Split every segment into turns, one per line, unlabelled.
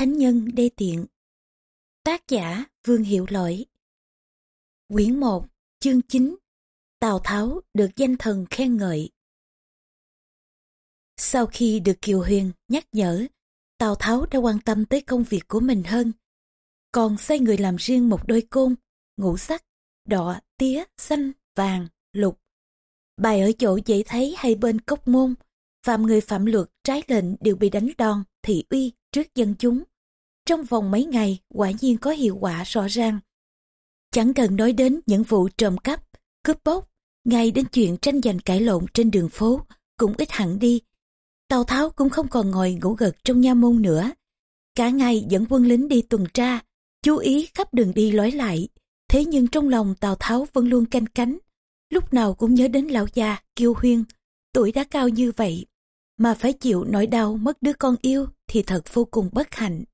thánh nhân đê tiện. Tác giả Vương Hiệu Lỗi Quyển 1, chương 9 Tào Tháo được danh thần khen ngợi Sau khi được Kiều Huyền nhắc nhở, Tào Tháo đã quan tâm tới công việc của mình hơn. Còn xây người làm riêng một đôi côn, ngũ sắc, đỏ, tía, xanh, vàng, lục. Bài ở chỗ dễ thấy hay bên cốc môn, phạm người phạm luật trái lệnh đều bị đánh đòn, thị uy trước dân chúng. Trong vòng mấy ngày, quả nhiên có hiệu quả rõ ràng. Chẳng cần nói đến những vụ trộm cắp, cướp bóc, ngay đến chuyện tranh giành cãi lộn trên đường phố cũng ít hẳn đi. Tào Tháo cũng không còn ngồi ngủ gật trong nha môn nữa. Cả ngày dẫn quân lính đi tuần tra, chú ý khắp đường đi lối lại. Thế nhưng trong lòng Tào Tháo vẫn luôn canh cánh, lúc nào cũng nhớ đến lão già, kiêu huyên, tuổi đã cao như vậy, mà phải chịu nỗi đau mất đứa con yêu thì thật vô cùng bất hạnh.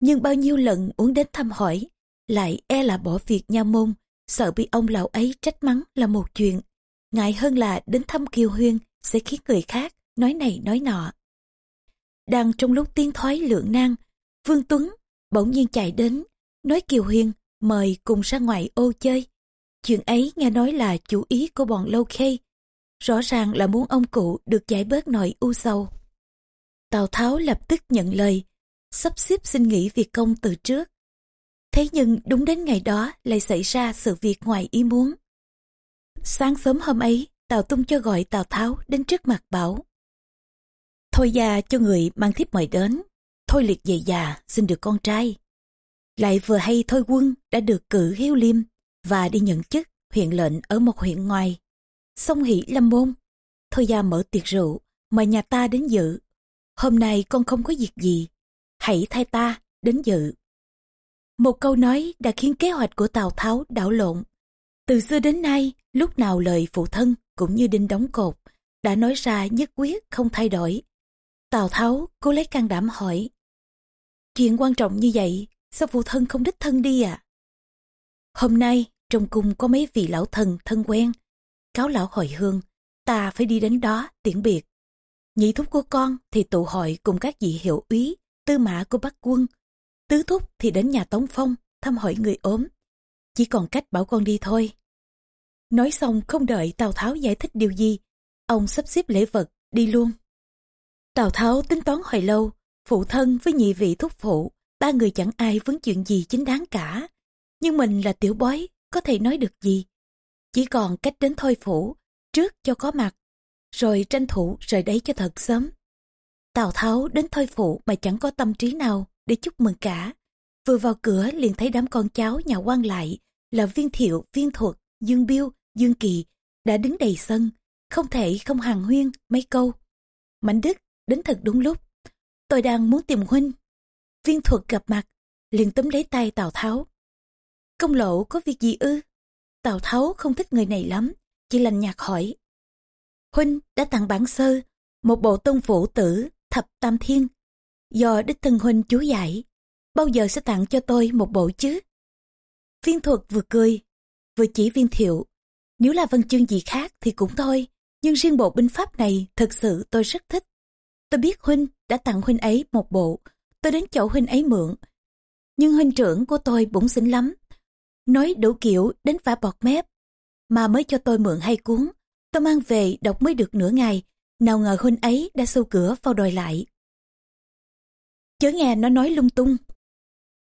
Nhưng bao nhiêu lần muốn đến thăm hỏi, lại e là bỏ việc nha môn, sợ bị ông lão ấy trách mắng là một chuyện. Ngại hơn là đến thăm Kiều Huyên sẽ khiến người khác nói này nói nọ. Đang trong lúc tiến thoái lượng nan, Vương Tuấn bỗng nhiên chạy đến, nói Kiều Huyên mời cùng ra ngoài ô chơi. Chuyện ấy nghe nói là chủ ý của bọn lâu khê, rõ ràng là muốn ông cụ được giải bớt nỗi u sầu. Tào Tháo lập tức nhận lời, sắp xếp xin nghỉ việc công từ trước. Thế nhưng đúng đến ngày đó lại xảy ra sự việc ngoài ý muốn. Sáng sớm hôm ấy, Tào Tung cho gọi Tào Tháo đến trước mặt bảo. Thôi già cho người mang thiếp mời đến, thôi liệt về già xin được con trai. Lại vừa hay thôi quân đã được cử hiếu liêm và đi nhận chức huyện lệnh ở một huyện ngoài. sông hỷ lâm môn, thôi già mở tiệc rượu, mời nhà ta đến dự hôm nay con không có việc gì, hãy thay ta, đến dự. Một câu nói đã khiến kế hoạch của Tào Tháo đảo lộn. Từ xưa đến nay, lúc nào lời phụ thân cũng như đinh đóng cột, đã nói ra nhất quyết không thay đổi. Tào Tháo cố lấy can đảm hỏi. Chuyện quan trọng như vậy, sao phụ thân không đích thân đi à? Hôm nay, trong cung có mấy vị lão thần thân quen. Cáo lão hồi hương, ta phải đi đến đó tiễn biệt. Nhị thúc của con thì tụ hội cùng các vị hiệu úy, tư mã của bắc quân. Tứ thúc thì đến nhà Tống Phong thăm hỏi người ốm. Chỉ còn cách bảo con đi thôi. Nói xong không đợi Tào Tháo giải thích điều gì, ông sắp xếp lễ vật, đi luôn. Tào Tháo tính toán hồi lâu, phụ thân với nhị vị thúc phụ, ba người chẳng ai vấn chuyện gì chính đáng cả. Nhưng mình là tiểu bói, có thể nói được gì. Chỉ còn cách đến thôi phủ, trước cho có mặt, rồi tranh thủ rời đấy cho thật sớm. Tào Tháo đến thôi phụ mà chẳng có tâm trí nào để chúc mừng cả. Vừa vào cửa liền thấy đám con cháu nhà quan lại là viên thiệu, viên thuật, dương biêu, dương kỳ đã đứng đầy sân, không thể không hàng huyên mấy câu. Mạnh Đức đến thật đúng lúc. Tôi đang muốn tìm huynh. Viên thuật gặp mặt, liền túm lấy tay Tào Tháo. Công lộ có việc gì ư? Tào Tháo không thích người này lắm, chỉ lành nhạt hỏi. Huynh đã tặng bản sơ, một bộ tôn phủ tử, thập tam thiên. Do đích thân Huynh chú giải, bao giờ sẽ tặng cho tôi một bộ chứ? Viên thuật vừa cười, vừa chỉ viên thiệu. Nếu là văn chương gì khác thì cũng thôi, nhưng riêng bộ binh pháp này thật sự tôi rất thích. Tôi biết Huynh đã tặng Huynh ấy một bộ, tôi đến chỗ Huynh ấy mượn. Nhưng Huynh trưởng của tôi bụng xỉn lắm, nói đủ kiểu đến vả bọt mép, mà mới cho tôi mượn hai cuốn. Tôi mang về đọc mới được nửa ngày, nào ngờ huynh ấy đã sâu cửa vào đòi lại. Chớ nghe nó nói lung tung.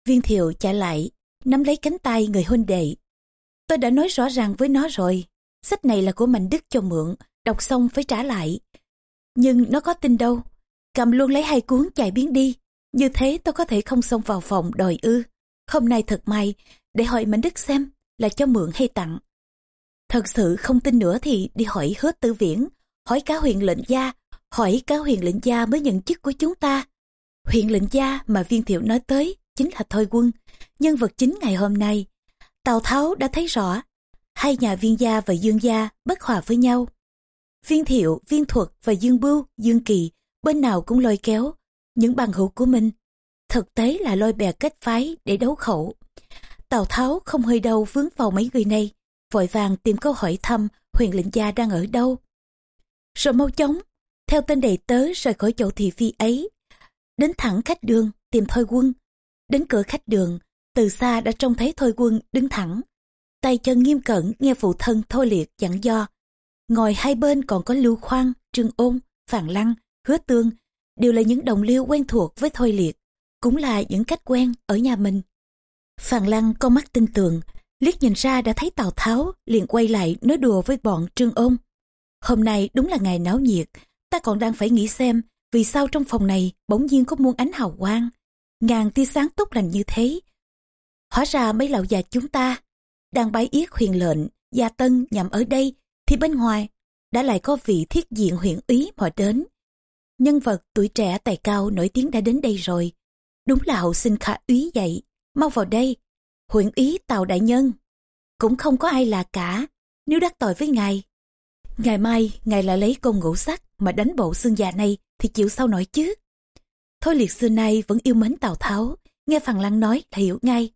Viên thiệu chạy lại, nắm lấy cánh tay người huynh đệ. Tôi đã nói rõ ràng với nó rồi, sách này là của Mạnh Đức cho mượn, đọc xong phải trả lại. Nhưng nó có tin đâu, cầm luôn lấy hai cuốn chạy biến đi. Như thế tôi có thể không xông vào phòng đòi ư. Hôm nay thật may, để hỏi Mạnh Đức xem là cho mượn hay tặng. Thật sự không tin nữa thì đi hỏi hứa tử viễn, hỏi cả huyện lệnh gia, hỏi cả huyện lệnh gia mới nhận chức của chúng ta. huyện lệnh gia mà viên thiệu nói tới chính là Thôi Quân, nhân vật chính ngày hôm nay. Tào Tháo đã thấy rõ, hai nhà viên gia và dương gia bất hòa với nhau. Viên thiệu, viên thuật và dương bưu, dương kỳ, bên nào cũng lôi kéo, những bằng hữu của mình. Thực tế là lôi bè kết phái để đấu khẩu. Tào Tháo không hơi đâu vướng vào mấy người này, vội vàng tìm câu hỏi thăm huyện lệnh gia đang ở đâu. Rồi mau chóng, theo tên đầy tớ rời khỏi chỗ thị phi ấy, đến thẳng khách đường tìm Thôi Quân. Đến cửa khách đường, từ xa đã trông thấy Thôi Quân đứng thẳng. Tay chân nghiêm cẩn nghe phụ thân Thôi Liệt dặn do. Ngồi hai bên còn có Lưu Khoan, Trương Ôn, Phàn Lăng, Hứa Tương, đều là những đồng liêu quen thuộc với Thôi Liệt, cũng là những cách quen ở nhà mình. Phàn Lăng con mắt tin tường, liếc nhìn ra đã thấy Tào Tháo, liền quay lại nói đùa với bọn Trương Ôn. Hôm nay đúng là ngày náo nhiệt, ta còn đang phải nghĩ xem vì sao trong phòng này bỗng nhiên có muôn ánh hào quang, ngàn tia sáng tốt lành như thế. Hóa ra mấy lão già chúng ta đang bái yết huyền lệnh, gia tân nhằm ở đây, thì bên ngoài đã lại có vị thiết diện huyện úy mò đến. Nhân vật tuổi trẻ tài cao nổi tiếng đã đến đây rồi. Đúng là hậu sinh khả úy vậy, mau vào đây. Huyện úy tàu đại nhân. Cũng không có ai là cả, nếu đắc tội với ngài. Ngày mai, ngài lại lấy công ngũ sắc mà đánh bộ xương già này thì chịu sao nổi chứ. Thôi liệt xưa nay vẫn yêu mến Tào Tháo, nghe Phàn Lăng nói là hiểu ngay.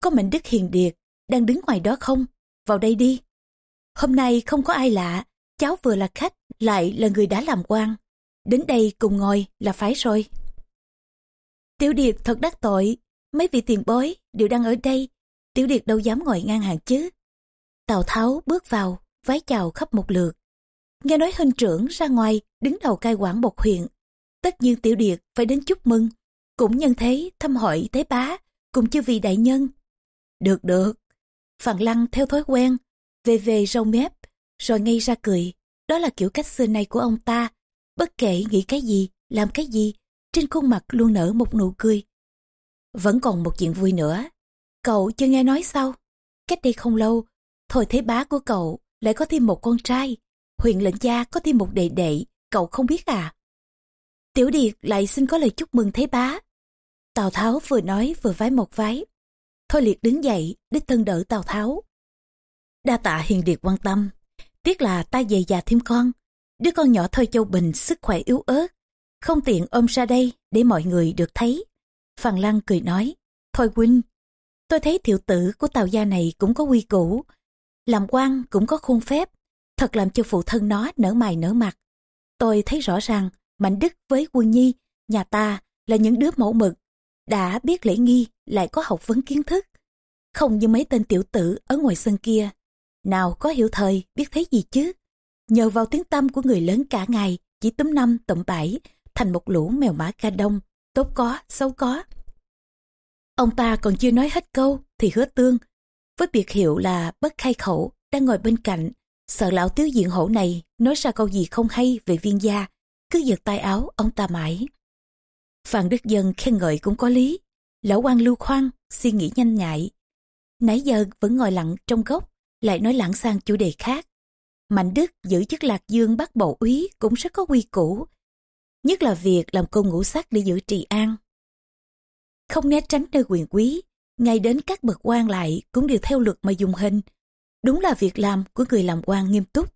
Có mệnh đức hiền điệt, đang đứng ngoài đó không? Vào đây đi. Hôm nay không có ai lạ, cháu vừa là khách, lại là người đã làm quan. Đến đây cùng ngồi là phải rồi. Tiểu Điệt thật đắc tội, mấy vị tiền bối đều đang ở đây. Tiểu Điệt đâu dám ngồi ngang hàng chứ. Tào Tháo bước vào, vái chào khắp một lượt. Nghe nói hình trưởng ra ngoài đứng đầu cai quản một huyện. Tất nhiên Tiểu Điệt phải đến chúc mừng. Cũng nhân thế thăm hỏi tế bá, cùng chư vị đại nhân. Được được. Phàn Lăng theo thói quen, về về râu mép, rồi ngay ra cười. Đó là kiểu cách xưa nay của ông ta. Bất kể nghĩ cái gì, làm cái gì, trên khuôn mặt luôn nở một nụ cười. Vẫn còn một chuyện vui nữa. Cậu chưa nghe nói sao? Cách đây không lâu, thôi thế bá của cậu lại có thêm một con trai. Huyền lệnh gia có thêm một đệ đệ, cậu không biết à? Tiểu Điệt lại xin có lời chúc mừng thế bá. Tào Tháo vừa nói vừa vái một vái. Thôi liệt đứng dậy, đích thân đỡ Tào Tháo. Đa tạ hiền điệt quan tâm. Tiếc là ta về già thêm con. Đứa con nhỏ Thôi Châu Bình sức khỏe yếu ớt. Không tiện ôm ra đây để mọi người được thấy. Phàn Lăng cười nói. Thôi huynh, tôi thấy thiệu tử của Tào gia này cũng có quy củ. Làm quan cũng có khuôn phép. Thật làm cho phụ thân nó nở mày nở mặt. Tôi thấy rõ ràng Mạnh Đức với Quân Nhi, nhà ta là những đứa mẫu mực. Đã biết lễ nghi lại có học vấn kiến thức. Không như mấy tên tiểu tử ở ngoài sân kia nào có hiểu thời, biết thấy gì chứ. Nhờ vào tiếng tâm của người lớn cả ngày, chỉ túm năm tụm bảy, thành một lũ mèo mã ca đông, tốt có, xấu có. Ông ta còn chưa nói hết câu, thì hứa tương, với biệt hiệu là bất khai khẩu, đang ngồi bên cạnh, sợ lão tiếu diện hổ này nói ra câu gì không hay về viên gia, cứ giật tay áo ông ta mãi. Phan Đức Dân khen ngợi cũng có lý, lão quan lưu khoan, suy nghĩ nhanh nhạy. Nãy giờ vẫn ngồi lặng trong góc, lại nói lãng sang chủ đề khác. Mạnh Đức giữ chức lạc dương bắt bộ úy cũng rất có quy củ, nhất là việc làm công ngũ sắc để giữ trị an. Không né tránh nơi quyền quý, ngay đến các bậc quan lại cũng đều theo luật mà dùng hình. Đúng là việc làm của người làm quan nghiêm túc.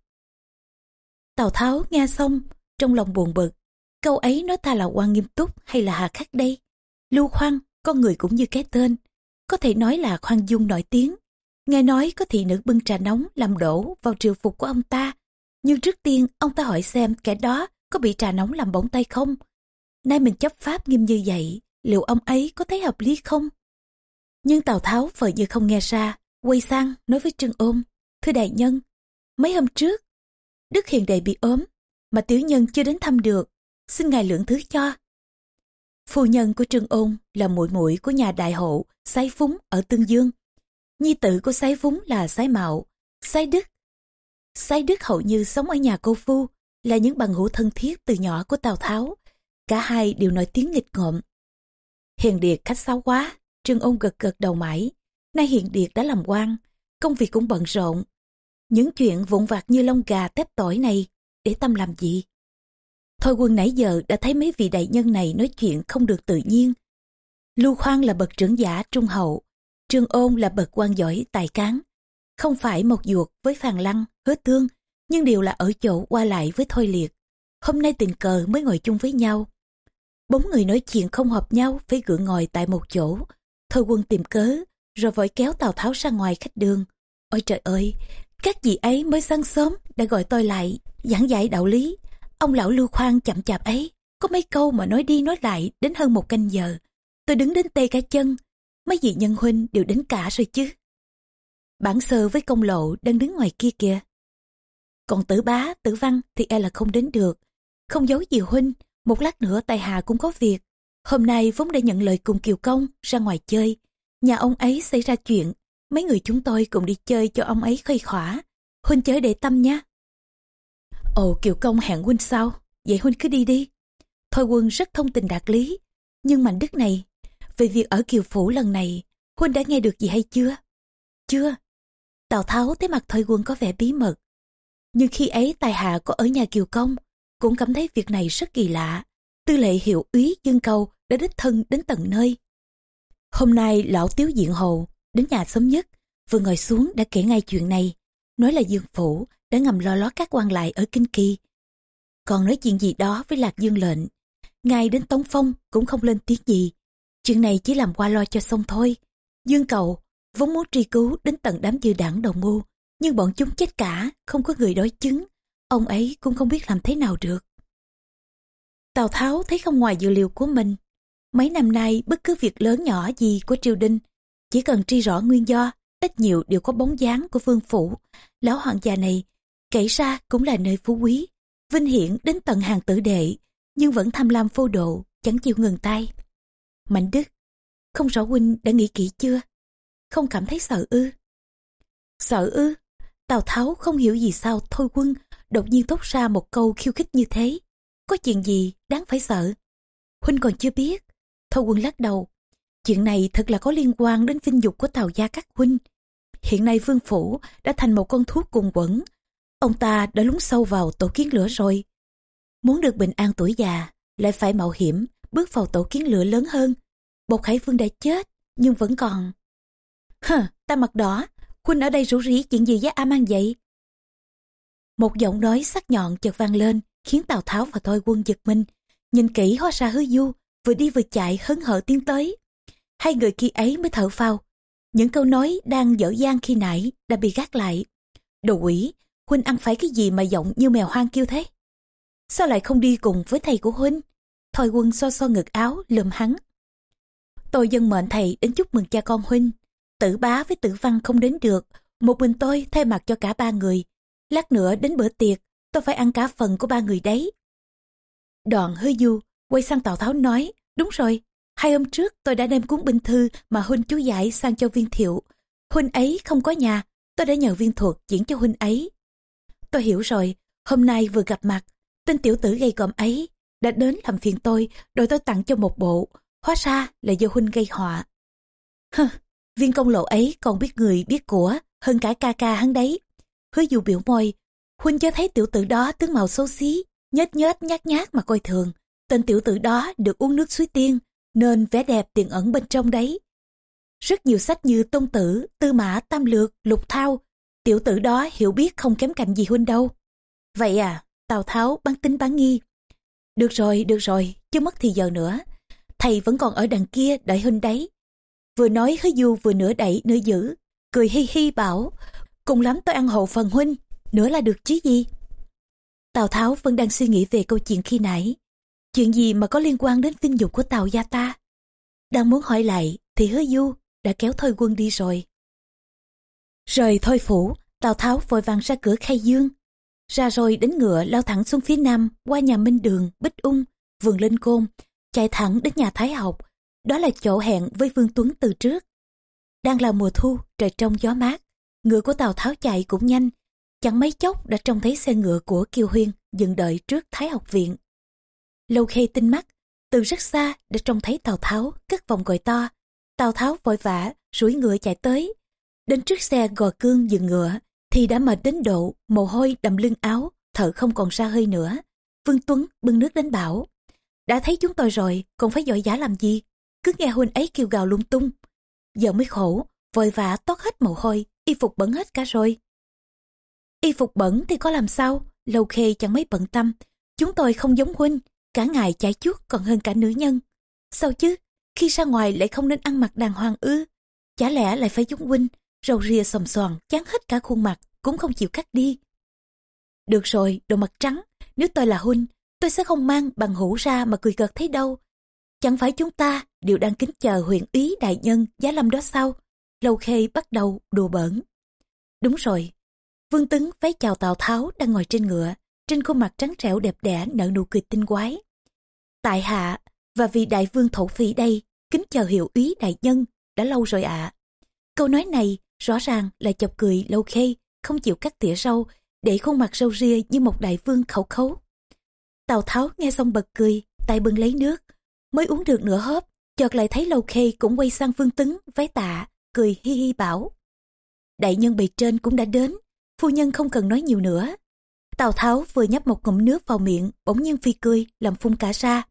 Tào Tháo nghe xong, trong lòng buồn bực. Câu ấy nói ta là quan nghiêm túc hay là hà khắc đây? Lưu Khoan, con người cũng như cái tên. Có thể nói là khoan dung nổi tiếng. Nghe nói có thị nữ bưng trà nóng làm đổ vào triều phục của ông ta. Nhưng trước tiên ông ta hỏi xem kẻ đó có bị trà nóng làm bỏng tay không? Nay mình chấp pháp nghiêm như vậy, liệu ông ấy có thấy hợp lý không? Nhưng Tào Tháo vợ như không nghe ra, quay sang nói với Trương Ôn, Thưa đại nhân, mấy hôm trước, Đức Hiền Đệ bị ốm, mà tiểu nhân chưa đến thăm được, xin ngài lượng thứ cho. Phu nhân của Trương Ôn là muội muội của nhà đại hộ Sái Phúng ở Tương Dương. Nhi tử của Sái Phúng là Sái Mạo, Sái Đức. Sái Đức hầu như sống ở nhà cô Phu, là những bằng hữu thân thiết từ nhỏ của Tào Tháo. Cả hai đều nói tiếng nghịch ngợm. Hiền Điệt khách sáo quá, Trương Ôn gật gật đầu mãi. Nay hiện Điệt đã làm quan, công việc cũng bận rộn. Những chuyện vụn vặt như lông gà tép tỏi này, để tâm làm gì? Thôi quân nãy giờ đã thấy mấy vị đại nhân này nói chuyện không được tự nhiên. Lưu Khoan là bậc trưởng giả trung hậu, Trương Ôn là bậc quan giỏi tài cán. Không phải một ruột với Phàn Lăng, hứa tương, nhưng đều là ở chỗ qua lại với Thôi Liệt. Hôm nay tình cờ mới ngồi chung với nhau. Bốn người nói chuyện không hợp nhau phải gượng ngồi tại một chỗ. Thôi quân tìm cớ, rồi vội kéo Tào Tháo ra ngoài khách đường. Ôi trời ơi, các vị ấy mới sáng sớm đã gọi tôi lại, giảng dạy đạo lý. Ông lão Lưu Khoan chậm chạp ấy, có mấy câu mà nói đi nói lại đến hơn một canh giờ. tôi đứng đến tê cả chân, mấy vị nhân huynh đều đến cả rồi chứ. Bản sơ với công lộ đang đứng ngoài kia kìa. Còn tử bá, tử văn thì e là không đến được. Không giấu gì huynh, một lát nữa tài hà cũng có việc. Hôm nay vốn đã nhận lời cùng Kiều Công ra ngoài chơi. Nhà ông ấy xảy ra chuyện, mấy người chúng tôi cùng đi chơi cho ông ấy khơi khỏa. Huynh chớ để tâm nhé. Ồ Kiều Công hẹn huynh sao? Vậy huynh cứ đi đi. Thôi quân rất thông tình đạt lý. Nhưng mảnh đức này, về việc ở Kiều Phủ lần này, huynh đã nghe được gì hay chưa? Chưa. Tào Tháo thấy mặt Thôi quân có vẻ bí mật. Nhưng khi ấy tài hạ có ở nhà Kiều Công, cũng cảm thấy việc này rất kỳ lạ. Tư lệ hiệu úy Dương câu đã đích thân đến tận nơi. Hôm nay lão tiếu diện hồ đến nhà sớm nhất, vừa ngồi xuống đã kể ngay chuyện này. Nói là Dương Phủ đã ngầm lo lót các quan lại ở Kinh Kỳ. Còn nói chuyện gì đó với Lạc Dương lệnh. ngay đến Tống Phong cũng không lên tiếng gì. Chuyện này chỉ làm qua lo cho xong thôi. Dương Cầu vốn muốn truy cứu đến tận đám dư đảng đồng mưu, nhưng bọn chúng chết cả, không có người đối chứng. Ông ấy cũng không biết làm thế nào được. Tào Tháo thấy không ngoài dự liệu của mình. Mấy năm nay bất cứ việc lớn nhỏ gì của triều đình, chỉ cần tri rõ nguyên do, ít nhiều đều có bóng dáng của vương phủ. Lão hoàng gia này, kể ra cũng là nơi phú quý, vinh hiển đến tận hàng tử đệ, nhưng vẫn tham lam phô độ, chẳng chịu ngừng tay. Mạnh Đức, không rõ huynh đã nghĩ kỹ chưa? Không cảm thấy sợ ư? Sợ ư? Tào Tháo không hiểu gì sao thôi quân đột nhiên thốt ra một câu khiêu khích như thế. Có chuyện gì đáng phải sợ? Huynh còn chưa biết. Thôi quân lắc đầu. Chuyện này thật là có liên quan đến vinh dục của Tào gia các huynh. Hiện nay vương phủ đã thành một con thuốc cùng quẩn. Ông ta đã lún sâu vào tổ kiến lửa rồi. Muốn được bình an tuổi già, lại phải mạo hiểm, bước vào tổ kiến lửa lớn hơn. Bột Hải Vương đã chết, nhưng vẫn còn. Hờ, ta mặt đỏ, huynh ở đây rủ rỉ chuyện gì giá a mang vậy? Một giọng nói sắc nhọn chợt vang lên, khiến Tào Tháo và Thôi Quân giật mình. Nhìn kỹ hóa ra hứa du, vừa đi vừa chạy hớn hở tiến tới. Hai người khi ấy mới thở phào. Những câu nói đang dở dang khi nãy đã bị gác lại. Đồ quỷ, Huynh ăn phải cái gì mà giọng như mèo hoang kêu thế? Sao lại không đi cùng với thầy của Huynh? Thôi quân so so ngực áo, lườm hắn. Tôi dân mệnh thầy đến chúc mừng cha con Huynh. Tử bá với tử văn không đến được. Một mình tôi thay mặt cho cả ba người. Lát nữa đến bữa tiệc, tôi phải ăn cả phần của ba người đấy. Đoạn hơi du, quay sang Tào Tháo nói, đúng rồi, hai hôm trước tôi đã đem cuốn binh thư mà huynh chú giải sang cho viên thiệu. Huynh ấy không có nhà, tôi đã nhờ viên thuật diễn cho huynh ấy. Tôi hiểu rồi, hôm nay vừa gặp mặt, tên tiểu tử gây gòm ấy đã đến làm phiền tôi, đòi tôi tặng cho một bộ, hóa ra là do huynh gây họa. Hừ, viên công lộ ấy còn biết người biết của, hơn cả ca ca hắn đấy. Hứa dù biểu môi, huynh cho thấy tiểu tử đó tướng màu xấu xí, nhết nhết nhát nhát mà coi thường. Tên tiểu tử đó được uống nước suối tiên, nên vẻ đẹp tiềm ẩn bên trong đấy. Rất nhiều sách như Tôn Tử, Tư Mã, Tam Lược, Lục Thao, tiểu tử đó hiểu biết không kém cạnh gì huynh đâu. Vậy à, Tào Tháo bán tính bán nghi. Được rồi, được rồi, chưa mất thì giờ nữa. Thầy vẫn còn ở đằng kia đợi huynh đấy. Vừa nói hứa du vừa nửa đẩy nửa giữ, cười hi hi bảo, cùng lắm tôi ăn hậu phần huynh, nữa là được chứ gì. Tào Tháo vẫn đang suy nghĩ về câu chuyện khi nãy. Chuyện gì mà có liên quan đến vinh dục của tàu gia ta? Đang muốn hỏi lại thì hứa du đã kéo thôi quân đi rồi. Rời thôi phủ, Tào Tháo vội vàng ra cửa khai dương. Ra rồi đến ngựa lao thẳng xuống phía nam, qua nhà Minh Đường, Bích Ung, vườn Linh Côn, chạy thẳng đến nhà Thái Học. Đó là chỗ hẹn với Vương Tuấn từ trước. Đang là mùa thu, trời trong gió mát. Ngựa của Tào Tháo chạy cũng nhanh. Chẳng mấy chốc đã trông thấy xe ngựa của Kiều Huyên dừng đợi trước Thái học viện. Lâu khê tinh mắt, từ rất xa đã trông thấy Tào Tháo cất vòng gọi to. Tào Tháo vội vã, rủi ngựa chạy tới. Đến trước xe gò cương dừng ngựa, thì đã mệt đến độ, mồ hôi đầm lưng áo, thở không còn ra hơi nữa. Vương Tuấn bưng nước đến bảo. Đã thấy chúng tôi rồi, còn phải giỏi giả làm gì? Cứ nghe huynh ấy kêu gào lung tung. Giờ mới khổ, vội vã toát hết mồ hôi, y phục bẩn hết cả rồi. Y phục bẩn thì có làm sao? Lâu khê chẳng mấy bận tâm. Chúng tôi không giống huynh, cả ngày chạy chuốt còn hơn cả nữ nhân. Sao chứ, khi ra ngoài lại không nên ăn mặc đàng hoàng ư? Chả lẽ lại phải giống huynh, râu ria sòm xoàn, chán hết cả khuôn mặt, cũng không chịu cắt đi. Được rồi, đồ mặt trắng, nếu tôi là huynh, tôi sẽ không mang bằng hũ ra mà cười cợt thấy đâu. Chẳng phải chúng ta đều đang kính chờ huyện úy đại nhân giá lâm đó sao? Lâu Khê bắt đầu đùa bỡn. Đúng rồi. Vương Tấn váy chào Tào Tháo đang ngồi trên ngựa, trên khuôn mặt trắng trẻo đẹp đẽ nở nụ cười tinh quái. Tại hạ, và vì đại vương thổ phỉ đây, kính chờ hiệu úy đại nhân, đã lâu rồi ạ. Câu nói này rõ ràng là chọc cười Lâu Khê, không chịu cắt tỉa râu, để khuôn mặt râu ria như một đại vương khẩu khấu. Tào Tháo nghe xong bật cười, tay bưng lấy nước, mới uống được nửa hớp, chợt lại thấy Lâu Khê cũng quay sang Vương Tứng, vái tạ, cười hi hi bảo. Đại nhân bề trên cũng đã đến, phu nhân không cần nói nhiều nữa. Tào Tháo vừa nhấp một ngụm nước vào miệng, bỗng nhiên phi cười, làm phun cả ra.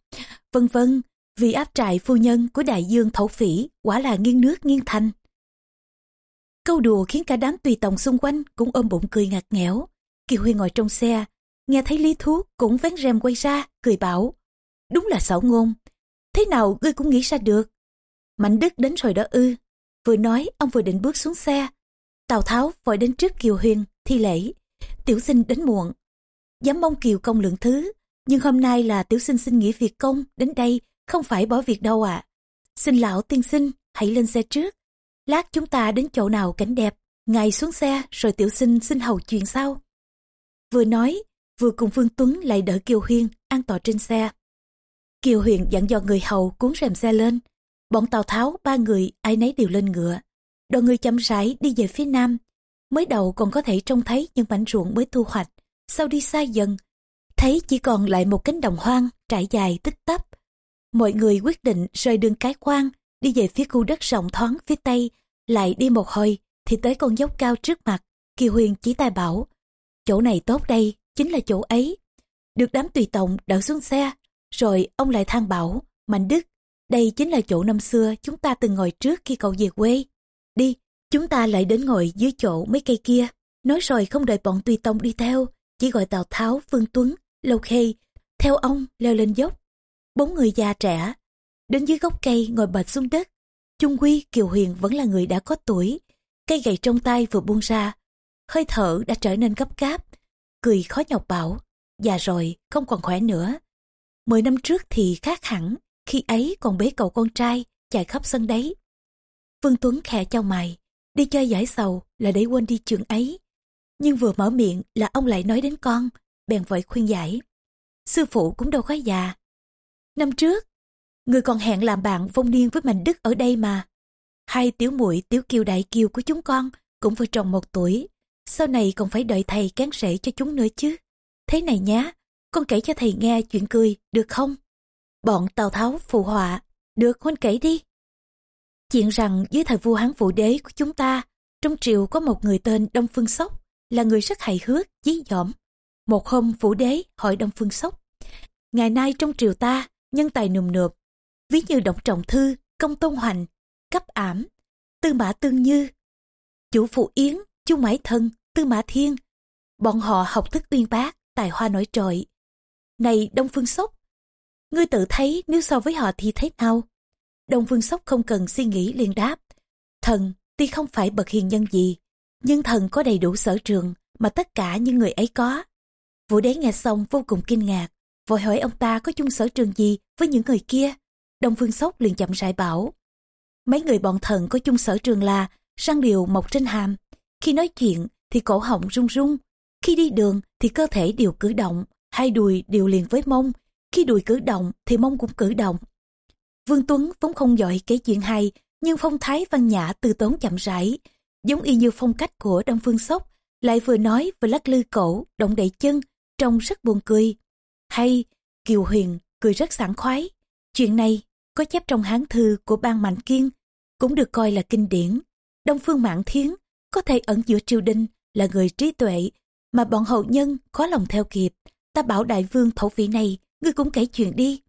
Vân vân, vì áp trại phu nhân của đại dương thổ phỉ, quả là nghiêng nước nghiêng thành. Câu đùa khiến cả đám tùy tòng xung quanh cũng ôm bụng cười ngặt nghẽo. Kiều Huy ngồi trong xe, nghe thấy Lý Thuốc cũng vén rèm quay ra, cười bảo. Đúng là xảo ngôn. Thế nào ngươi cũng nghĩ ra được. Mạnh Đức đến rồi đó ư. Vừa nói ông vừa định bước xuống xe. Tào Tháo vội đến trước Kiều Huyền, thi lễ. Tiểu sinh đến muộn. Dám mong Kiều công lượng thứ. Nhưng hôm nay là tiểu sinh xin nghỉ việc công đến đây, không phải bỏ việc đâu ạ. À. Xin lão tiên sinh, hãy lên xe trước. Lát chúng ta đến chỗ nào cảnh đẹp. Ngài xuống xe rồi tiểu sinh xin hầu chuyện sau. Vừa nói, vừa cùng Vương Tuấn lại đỡ Kiều Huyên an tọa trên xe. Kiều Huyền dặn dò người hầu cuốn rèm xe lên. Bọn Tào Tháo ba người ai nấy đều lên ngựa. Đoàn người chậm rãi đi về phía nam. Mới đầu còn có thể trông thấy những mảnh ruộng mới thu hoạch. Sau đi xa dần, thấy chỉ còn lại một cánh đồng hoang trải dài tích tắp. Mọi người quyết định rời đường cái quan đi về phía khu đất rộng thoáng phía tây. Lại đi một hồi thì tới con dốc cao trước mặt. Kỳ Huyền chỉ tay bảo, chỗ này tốt đây, chính là chỗ ấy. Được đám tùy tòng đỡ xuống xe, rồi ông lại than bảo, Mạnh Đức, đây chính là chỗ năm xưa chúng ta từng ngồi trước khi cậu về quê. Đi, chúng ta lại đến ngồi dưới chỗ mấy cây kia. Nói rồi không đợi bọn tùy tông đi theo, chỉ gọi Tào Tháo, Vương Tuấn, Lâu Khê, theo ông leo lên dốc. Bốn người già trẻ, đến dưới gốc cây ngồi bệt xuống đất. Trung Quy, Kiều Huyền vẫn là người đã có tuổi. Cây gậy trong tay vừa buông ra, hơi thở đã trở nên gấp gáp. Cười khó nhọc bảo, già rồi, không còn khỏe nữa. Mười năm trước thì khác hẳn, khi ấy còn bế cậu con trai, chạy khắp sân đấy. Vương Tuấn khẽ cho mày, đi chơi giải sầu là để quên đi chuyện ấy. Nhưng vừa mở miệng là ông lại nói đến con, bèn vội khuyên giải. Sư phụ cũng đâu có già. Năm trước, người còn hẹn làm bạn vong niên với Mạnh Đức ở đây mà. Hai tiểu muội tiểu kiều đại kiều của chúng con cũng vừa tròn một tuổi. Sau này còn phải đợi thầy cán rễ cho chúng nữa chứ. Thế này nhá, con kể cho thầy nghe chuyện cười, được không? Bọn Tào Tháo phụ họa, được huynh kể đi. Chuyện rằng dưới thời vua Hán Vũ Đế của chúng ta, trong triều có một người tên Đông Phương Sóc, là người rất hài hước, dí dỏm. Một hôm Vũ Đế hỏi Đông Phương Sóc, ngày nay trong triều ta, nhân tài nùm nượp, ví như Động Trọng Thư, Công Tôn Hoành, Cấp Ảm, Tư Mã Tương Như, Chủ Phụ Yến, Chu Mãi Thân, Tư Mã Thiên. Bọn họ học thức uyên bác, tài hoa nổi trội. Này Đông Phương Sóc, ngươi tự thấy nếu so với họ thì thế nào? Đông Phương Sóc không cần suy nghĩ liền đáp. Thần tuy không phải bậc hiền nhân gì, nhưng thần có đầy đủ sở trường mà tất cả những người ấy có. Vũ đế nghe xong vô cùng kinh ngạc, vội hỏi ông ta có chung sở trường gì với những người kia. Đông Phương Sóc liền chậm rãi bảo. Mấy người bọn thần có chung sở trường là răng điều mọc trên hàm. Khi nói chuyện thì cổ họng rung rung. Khi đi đường thì cơ thể đều cử động, hai đùi đều liền với mông. Khi đùi cử động thì mông cũng cử động. Vương Tuấn vốn không giỏi kể chuyện hay, nhưng phong thái văn nhã từ tốn chậm rãi, giống y như phong cách của Đông Phương Sóc, lại vừa nói vừa lắc lư cổ, động đậy chân, trông rất buồn cười. Hay, Kiều Huyền cười rất sảng khoái. Chuyện này có chép trong hán thư của ban Mạnh Kiên, cũng được coi là kinh điển. Đông Phương Mạng Thiến có thể ẩn giữa triều đình là người trí tuệ, mà bọn hậu nhân khó lòng theo kịp. Ta bảo đại vương thổ vị này, ngươi cũng kể chuyện đi.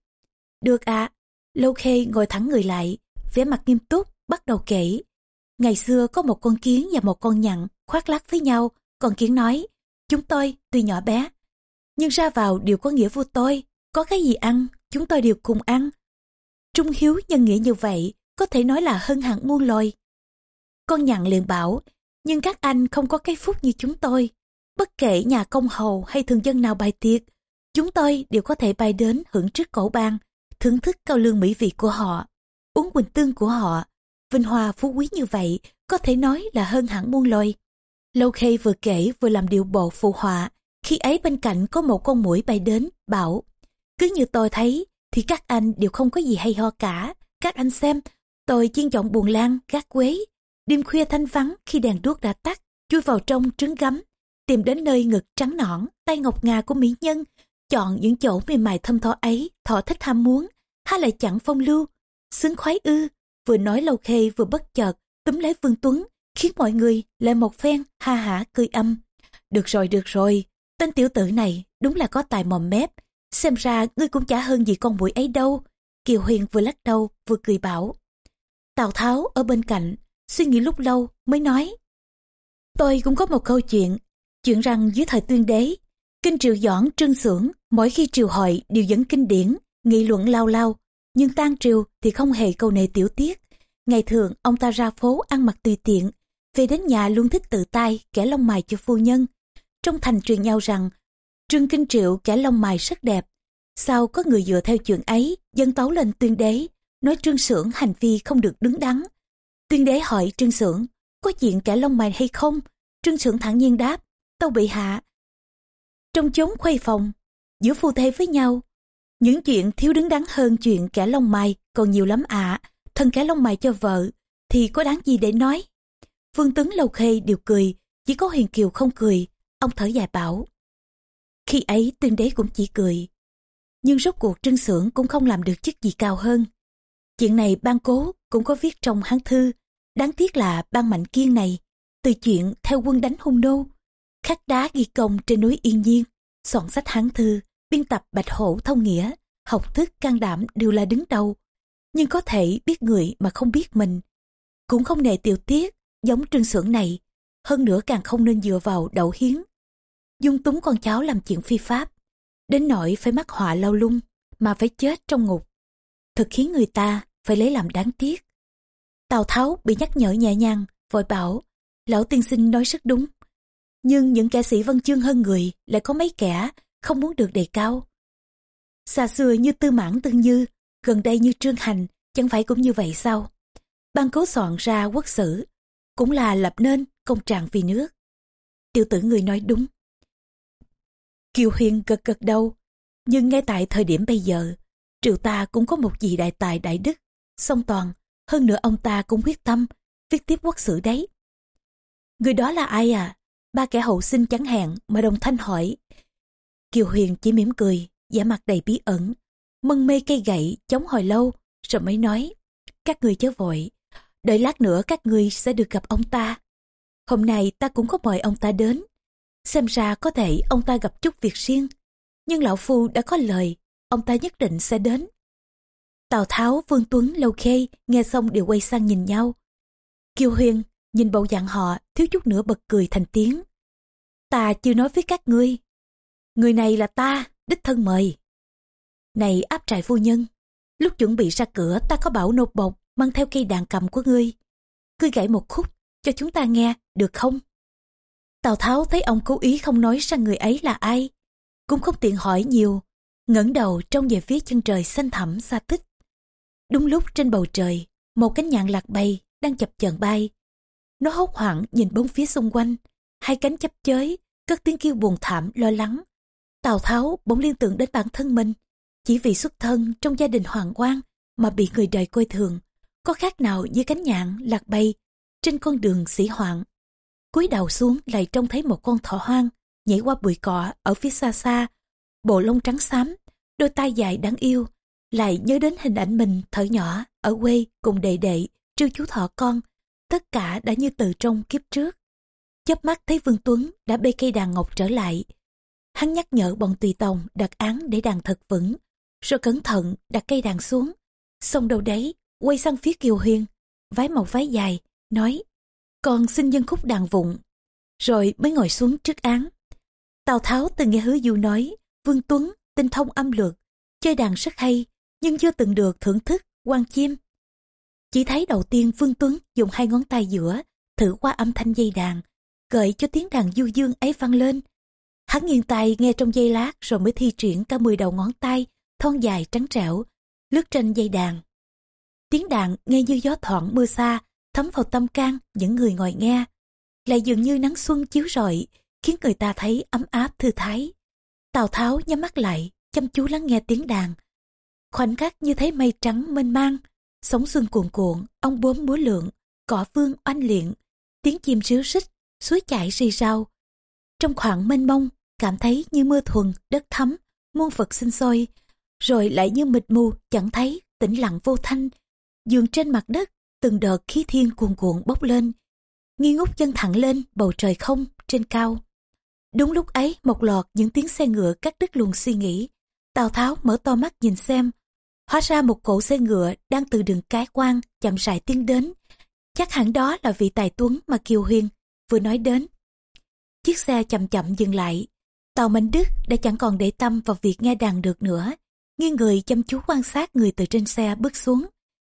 Được ạ, Lâu Khê ngồi thẳng người lại, vẻ mặt nghiêm túc, bắt đầu kể. Ngày xưa có một con kiến và một con nhặn khoác lác với nhau, con kiến nói, chúng tôi tuy nhỏ bé, nhưng ra vào đều có nghĩa vua tôi, có cái gì ăn, chúng tôi đều cùng ăn. Trung hiếu nhân nghĩa như vậy, có thể nói là hơn hẳn muôn loài. Con nhặn liền bảo, nhưng các anh không có cái phúc như chúng tôi. Bất kể nhà công hầu hay thường dân nào bài tiệc, chúng tôi đều có thể bay đến hưởng trước cổ bang thưởng thức cao lương mỹ vị của họ. uống quỳnh tương của họ. Vinh hoa phú quý như vậy, có thể nói là hơn hẳn muôn loài. Lâu Khê vừa kể vừa làm điệu bộ phù họa, khi ấy bên cạnh có một con mũi bay đến, bảo, cứ như tôi thấy, thì các anh đều không có gì hay ho cả. Các anh xem, tôi chiên chọn buồn lan, gác quế. Đêm khuya thanh vắng khi đèn đuốc đã tắt, chui vào trong trứng gấm, tìm đến nơi ngực trắng nõn, tay ngọc ngà của mỹ nhân, chọn những chỗ mềm mại thơm tho ấy, thọ thích ham muốn, Ha lại chẳng phong lưu, sướng khoái ư. Vừa nói lâu khê vừa bất chợt, túm lấy Vương Tuấn, khiến mọi người lại một phen ha hả cười âm. Được rồi, được rồi, tên tiểu tử này đúng là có tài mòm mép, xem ra ngươi cũng chả hơn gì con mũi ấy đâu. Kiều Huyền vừa lắc đầu vừa cười bảo. Tào Tháo ở bên cạnh, suy nghĩ lúc lâu mới nói. Tôi cũng có một câu chuyện, chuyện rằng dưới thời tuyên đế, kinh triều doãn trương xưởng mỗi khi triều hội đều dẫn kinh điển, nghị luận lao lao, nhưng tan triều thì không hề câu nệ tiểu tiết. Ngày thường ông ta ra phố ăn mặc tùy tiện, về đến nhà luôn thích tự tay kẻ lông mày cho phu nhân. Trong thành truyền nhau rằng Trương Kinh Triệu kẻ lông mày rất đẹp. Sau có người dựa theo chuyện ấy, dân tấu lên tuyên đế, nói Trương Sưởng hành vi không được đứng đắn. Tuyên đế hỏi Trương Sưởng, có chuyện kẻ lông mày hay không? Trương Sưởng thẳng nhiên đáp, tâu bị hạ. Trong chốn khuây phòng, giữa phu thê với nhau, những chuyện thiếu đứng đắn hơn chuyện kẻ lông mày còn nhiều lắm ạ. Thân kẻ lông mày cho vợ, thì có đáng gì để nói? Vương tướng Lâu Khê đều cười, chỉ có Huyền Kiều không cười. Ông thở dài bảo. Khi ấy tuyên đế cũng chỉ cười. Nhưng rốt cuộc trưng xưởng cũng không làm được chức gì cao hơn. Chuyện này ban cố cũng có viết trong hán thư. Đáng tiếc là ban mạnh kiên này, từ chuyện theo quân đánh hung nô, khắc đá ghi công trên núi Yên Nhiên, soạn sách hán thư, biên tập bạch hổ thông nghĩa, học thức can đảm đều là đứng đầu. Nhưng có thể biết người mà không biết mình. Cũng không nề tiểu tiết, giống trương xưởng này. Hơn nữa càng không nên dựa vào đậu hiến dung túng con cháu làm chuyện phi pháp, đến nỗi phải mắc họa lao lung mà phải chết trong ngục. Thực khiến người ta phải lấy làm đáng tiếc. Tào Tháo bị nhắc nhở nhẹ nhàng, vội bảo, lão tiên sinh nói rất đúng. Nhưng những kẻ sĩ văn chương hơn người lại có mấy kẻ không muốn được đề cao. Xa xưa như tư mãn tương như, gần đây như trương hành, chẳng phải cũng như vậy sao? Ban cố soạn ra quốc sử, cũng là lập nên công trạng vì nước. Tiểu tử người nói đúng, Kiều Huyền gật gật đầu. Nhưng ngay tại thời điểm bây giờ, triều ta cũng có một vị đại tài đại đức, song toàn. Hơn nữa ông ta cũng quyết tâm, viết tiếp quốc sử đấy. Người đó là ai à? Ba kẻ hậu sinh chẳng hạn mà đồng thanh hỏi. Kiều Huyền chỉ mỉm cười, giả mặt đầy bí ẩn. Mân mê cây gậy, chống hồi lâu, rồi mới nói. Các người chớ vội, đợi lát nữa các người sẽ được gặp ông ta. Hôm nay ta cũng có mời ông ta đến. Xem ra có thể ông ta gặp chút việc riêng. Nhưng lão phu đã có lời, ông ta nhất định sẽ đến. Tào Tháo, Vương Tuấn, Lâu Khê nghe xong đều quay sang nhìn nhau. Kiều Huyền nhìn bầu dạng họ thiếu chút nữa bật cười thành tiếng. Ta chưa nói với các ngươi. Người này là ta, đích thân mời. Này áp trại phu nhân, lúc chuẩn bị ra cửa ta có bảo nộp bột mang theo cây đàn cầm của ngươi. Ngươi gãy một khúc cho chúng ta nghe, được không? Tào Tháo thấy ông cố ý không nói sang người ấy là ai, cũng không tiện hỏi nhiều, ngẩng đầu trông về phía chân trời xanh thẳm xa tích. Đúng lúc trên bầu trời, một cánh nhạn lạc bay đang chập chờn bay. Nó hốt hoảng nhìn bốn phía xung quanh, hai cánh chấp chới, cất tiếng kêu buồn thảm lo lắng. Tào Tháo bỗng liên tưởng đến bản thân mình, chỉ vì xuất thân trong gia đình hoàng quan mà bị người đời coi thường, có khác nào như cánh nhạn lạc bay trên con đường sĩ hoạn? Cúi đầu xuống lại trông thấy một con thỏ hoang nhảy qua bụi cỏ ở phía xa xa bộ lông trắng xám đôi tai dài đáng yêu. Lại nhớ đến hình ảnh mình thở nhỏ ở quê cùng đệ đệ trêu chú thỏ con. Tất cả đã như từ trong kiếp trước. Chớp mắt thấy vương tuấn đã bê cây đàn ngọc trở lại hắn nhắc nhở bọn tùy tòng đặt án để đàn thật vững. Rồi cẩn thận đặt cây đàn xuống. Xong đầu đấy, quay sang phía kiều huyên vái màu váy dài, nói, con xin dân khúc đàn vụng. Rồi mới ngồi xuống trước án. Tào tháo từng nghe hứa du nói, vương tuấn, tinh thông âm lược chơi đàn rất hay, nhưng chưa từng được thưởng thức quan chim chỉ thấy đầu tiên vương tuấn dùng hai ngón tay giữa, thử qua âm thanh dây đàn, gợi cho tiếng đàn du dương ấy vang lên hắn nghiêng tay nghe trong giây lát rồi mới thi triển cả mười đầu ngón tay thon dài trắng trẻo lướt trên dây đàn tiếng đàn nghe như gió thoảng mưa xa, thấm vào tâm can những người ngồi nghe. Lại dường như nắng xuân chiếu rọi, khiến người ta thấy ấm áp thư thái. Tào Tháo nhắm mắt lại, chăm chú lắng nghe tiếng đàn. Khoảnh khắc như thấy mây trắng mênh mang, sóng xuân cuồn cuộn, ông bướm múa lượng, cỏ vương oanh liện, tiếng chim ríu rít, suối chảy rì rào. Trong khoảng mênh mông, cảm thấy như mưa thuần, đất thấm, muôn vật sinh sôi, rồi lại như mịt mù, chẳng thấy, tĩnh lặng vô thanh. Dường trên mặt đất, từng đợt khí thiên cuồn cuộn bốc lên, nghi ngút chân thẳng lên bầu trời không trên cao. Đúng lúc ấy một loạt những tiếng xe ngựa cắt đứt luồng suy nghĩ. Tào Tháo mở to mắt nhìn xem. Hóa ra một cỗ xe ngựa đang từ đường cái quan chậm rãi tiến đến. Chắc hẳn đó là vị tài tuấn mà Kiều Huyền vừa nói đến. Chiếc xe chậm chậm dừng lại. Tàu Mạnh Đức đã chẳng còn để tâm vào việc nghe đàn được nữa. Nghiêng người chăm chú quan sát người từ trên xe bước xuống.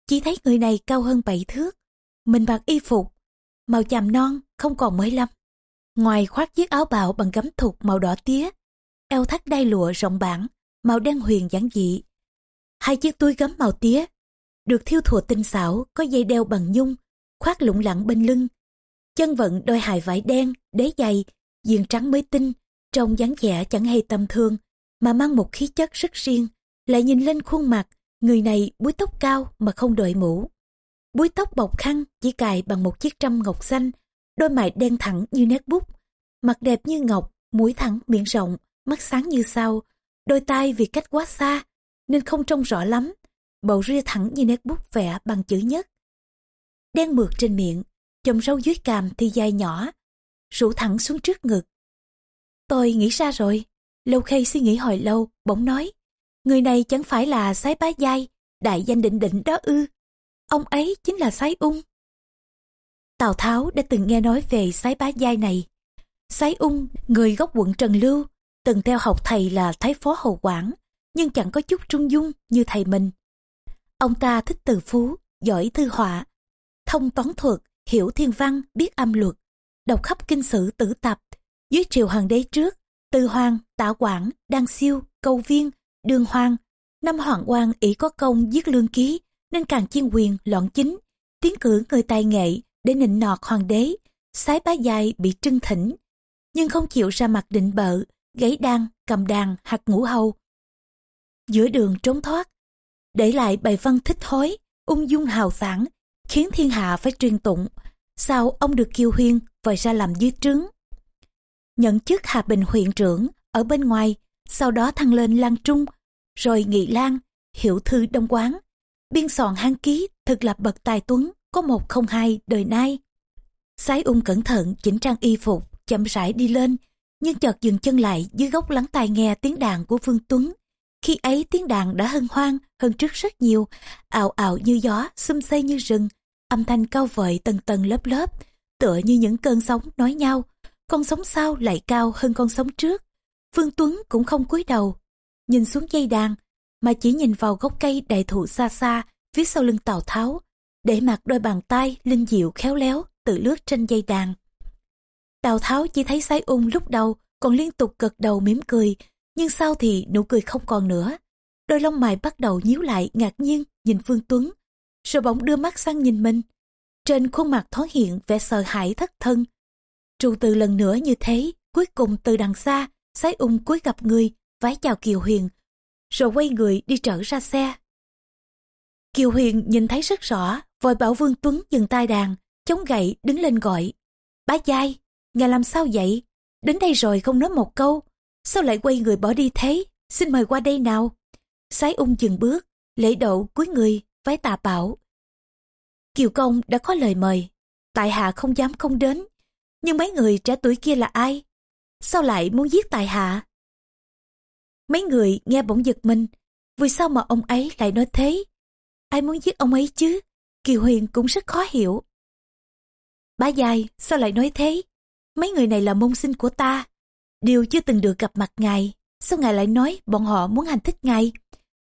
Chỉ thấy người này cao hơn bảy thước. Mình mặc y phục, màu chàm non, không còn mới lắm. Ngoài khoác chiếc áo bào bằng gấm thục màu đỏ tía, eo thắt đai lụa rộng bản, màu đen huyền giản dị. Hai chiếc túi gấm màu tía, được thiêu thùa tinh xảo, có dây đeo bằng nhung, khoác lủng lẳng bên lưng. Chân vận đôi hài vải đen, đế dày, diện trắng mới tinh, trông dáng vẻ chẳng hề tầm thường, mà mang một khí chất rất riêng. Lại nhìn lên khuôn mặt, người này búi tóc cao mà không đội mũ. Búi tóc bọc khăn chỉ cài bằng một chiếc trăm ngọc xanh, đôi mày đen thẳng như nét bút, mặt đẹp như ngọc, mũi thẳng, miệng rộng, mắt sáng như sao, đôi tay vì cách quá xa nên không trông rõ lắm, bầu ria thẳng như nét bút vẽ bằng chữ nhất. Đen mượt trên miệng, chồng râu dưới càm thì dài nhỏ, rủ thẳng xuống trước ngực. Tôi nghĩ ra rồi, lâu khê suy nghĩ hồi lâu, bỗng nói, người này chẳng phải là sái bá giai, đại danh định định đó ư. Ông ấy chính là sái ung. Tào Tháo đã từng nghe nói về sái bá giai này. Sái ung, người gốc quận Trần Lưu, từng theo học thầy là Thái Phó Hầu Quảng, nhưng chẳng có chút trung dung như thầy mình. Ông ta thích từ phú, giỏi thư họa, thông toán thuật, hiểu thiên văn, biết âm luật, đọc khắp kinh sử tử tập. Dưới triều hoàng đế trước, từ hoàng, tạ quảng, đăng siêu, câu viên, đường hoàng. Năm hoàng quan ỷ có công giết lương ký, nên càng chiên quyền, loạn chính, tiến cử người tài nghệ để nịnh nọt hoàng đế. Sái bá dài bị trưng thỉnh, nhưng không chịu ra mặt định bợ, gãy đan cầm đàn, hạt ngũ hầu. Giữa đường trốn thoát, để lại bài văn thích thói ung dung hào sảng, khiến thiên hạ phải truyền tụng. Sau ông được kiều huyên vời ra làm dưới trướng. Nhận chức Hà Bình huyện trưởng ở bên ngoài, sau đó thăng lên Lan Trung, rồi Nghị Lan, hiệu thư Đông Quán. Biên soạn hán ký thực lập bậc tài tuấn có một không hai đời nay. Sái ung cẩn thận chỉnh trang y phục, chậm rãi đi lên, nhưng chợt dừng chân lại dưới gốc lắng tai nghe tiếng đàn của Vương Tuấn. Khi ấy tiếng đàn đã hân hoan hơn trước rất nhiều, ảo ảo như gió, xum xây như rừng, âm thanh cao vời tầng tầng lớp lớp, tựa như những cơn sóng nói nhau, con sóng sau lại cao hơn con sóng trước. Vương Tuấn cũng không cúi đầu, nhìn xuống dây đàn, mà chỉ nhìn vào gốc cây đại thụ xa xa, phía sau lưng Tào Tháo, để mặc đôi bàn tay linh diệu khéo léo tự lướt trên dây đàn. Tào Tháo chỉ thấy sái ung lúc đầu còn liên tục gật đầu mỉm cười, nhưng sau thì nụ cười không còn nữa. Đôi lông mày bắt đầu nhíu lại ngạc nhiên nhìn Vương Tuấn, rồi bỗng đưa mắt sang nhìn mình. Trên khuôn mặt thoáng hiện vẻ sợ hãi thất thân. Trụ từ lần nữa như thế, cuối cùng từ đằng xa, sái ung cúi gặp người, vái chào Kiều Huyền, rồi quay người đi trở ra xe. Kiều Huyền nhìn thấy rất rõ, vội bảo Vương Tuấn dừng tai đàn, chống gậy đứng lên gọi. Bá giai, nhà làm sao vậy? Đến đây rồi không nói một câu, sao lại quay người bỏ đi thế? Xin mời qua đây nào. Sái ung dừng bước, lễ độ cuối người, vái tà bảo. Kiều Công đã có lời mời, tại hạ không dám không đến. Nhưng mấy người trẻ tuổi kia là ai? Sao lại muốn giết tại hạ? Mấy người nghe bỗng giật mình, vì sao mà ông ấy lại nói thế? Ai muốn giết ông ấy chứ? Kiều Huyền cũng rất khó hiểu. Bá dài, sao lại nói thế? Mấy người này là môn sinh của ta. đều chưa từng được gặp mặt ngài. Sao ngài lại nói bọn họ muốn hành thích ngài?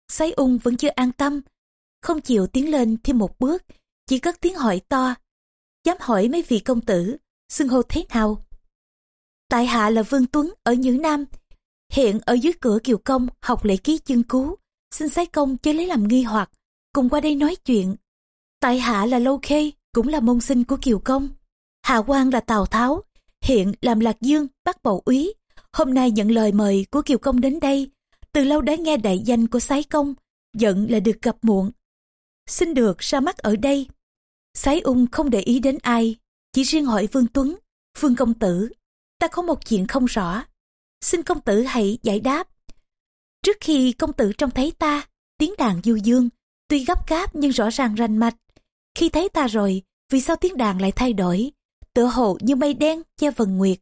Sái ung vẫn chưa an tâm. Không chịu tiến lên thêm một bước. Chỉ cất tiếng hỏi to. Dám hỏi mấy vị công tử, xưng hô thế nào? Tại hạ là Vương Tuấn ở Nhữ Nam. Hiện ở dưới cửa Kiều Công học lễ ký chân cứu. Xin sái công cho lấy làm nghi hoặc. Cùng qua đây nói chuyện. Tại hạ là Lâu Khê, cũng là môn sinh của Kiều Công. Hạ quan là Tào Tháo, hiện làm Lạc Dương, bắc bầu úy. Hôm nay nhận lời mời của Kiều Công đến đây. Từ lâu đã nghe đại danh của Sái Công, giận là được gặp muộn. Xin được ra mắt ở đây. Sái ung không để ý đến ai, chỉ riêng hỏi Vương Tuấn, Vương Công Tử, ta có một chuyện không rõ. Xin công tử hãy giải đáp. Trước khi công tử trông thấy ta, tiếng đàn du dương, tuy gấp gáp nhưng rõ ràng rành mạch. Khi thấy ta rồi, vì sao tiếng đàn lại thay đổi? Tựa hồ như mây đen che vần nguyệt,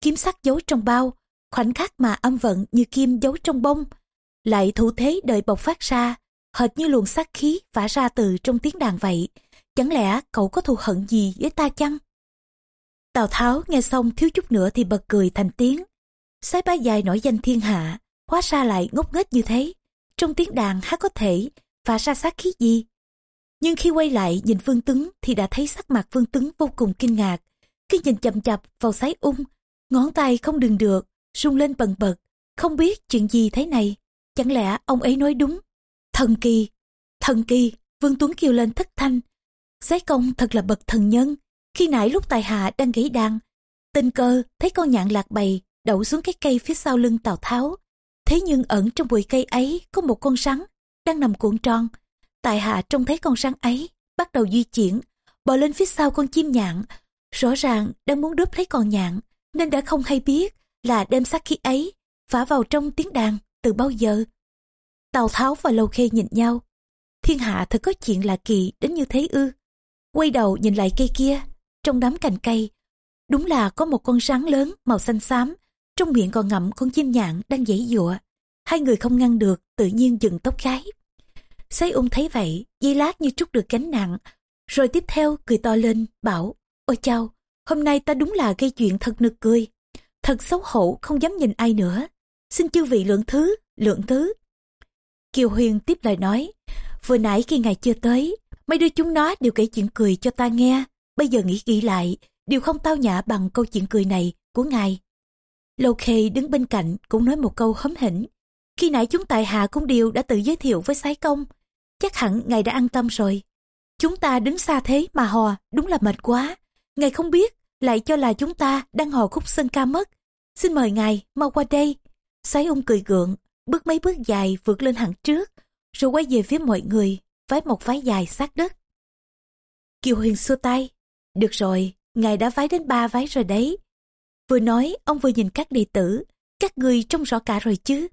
kiếm sắc giấu trong bao, khoảnh khắc mà âm vận như kim giấu trong bông. Lại thủ thế đợi bộc phát ra, hệt như luồng sát khí vả ra từ trong tiếng đàn vậy. Chẳng lẽ cậu có thù hận gì với ta chăng? Tào Tháo nghe xong thiếu chút nữa thì bật cười thành tiếng. Sái bá dài nổi danh thiên hạ, hóa ra lại ngốc nghếch như thế. Trong tiếng đàn hát có thể vả ra sát khí gì? Nhưng khi quay lại nhìn Vương Tứng thì đã thấy sắc mặt Vương Tứng vô cùng kinh ngạc. Cứ nhìn chậm chập vào sái ung, ngón tay không đừng được, rung lên bần bật. Không biết chuyện gì thế này, chẳng lẽ ông ấy nói đúng? Thần kỳ, thần kỳ, Vương Tuấn kêu lên thất thanh. Giấy công thật là bậc thần nhân. Khi nãy lúc tài hạ đang gãy đàn, tình cơ thấy con nhạn lạc bầy đậu xuống cái cây phía sau lưng Tào Tháo. Thế nhưng ẩn trong bụi cây ấy có một con rắn đang nằm cuộn tròn. tài hạ trông thấy con rắn ấy bắt đầu di chuyển, bò lên phía sau con chim nhạn. Rõ ràng đang muốn đớp lấy con nhạn, nên đã không hay biết là đem sát khí ấy phả vào trong tiếng đàn từ bao giờ. Tào Tháo và Lâu Khê nhìn nhau. Thiên hạ thật có chuyện lạ kỳ đến như thế ư. Quay đầu nhìn lại cây kia, trong đám cành cây. Đúng là có một con rắn lớn màu xanh xám, trong miệng còn ngậm con chim nhạn đang dãy dụa. Hai người không ngăn được, tự nhiên dừng tóc gái. Sấy ung thấy vậy, dây lát như trút được gánh nặng. Rồi tiếp theo cười to lên, bảo, ôi chao, hôm nay ta đúng là gây chuyện thật nực cười. Thật xấu hổ, không dám nhìn ai nữa. Xin chư vị lượng thứ, lượng thứ. Kiều Huyền tiếp lời nói, vừa nãy khi ngài chưa tới, mấy đứa chúng nó đều kể chuyện cười cho ta nghe. Bây giờ nghĩ kỹ lại, đều không tao nhã bằng câu chuyện cười này của ngài. Lâu Khê đứng bên cạnh cũng nói một câu hấm hỉnh. Khi nãy chúng tại hạ cũng đều đã tự giới thiệu với sái công. Chắc hẳn ngài đã an tâm rồi. Chúng ta đứng xa thế mà hò, đúng là mệt quá. Ngài không biết, lại cho là chúng ta đang hò khúc sân ca mất. Xin mời ngài, mau qua đây. Sái ung cười gượng, bước mấy bước dài vượt lên hẳn trước, rồi quay về phía mọi người, vái một vái dài sát đất. Kiều Huyền xua tay. Được rồi, ngài đã vái đến ba vái rồi đấy. Vừa nói, ông vừa nhìn các đệ tử, các người trông rõ cả rồi chứ.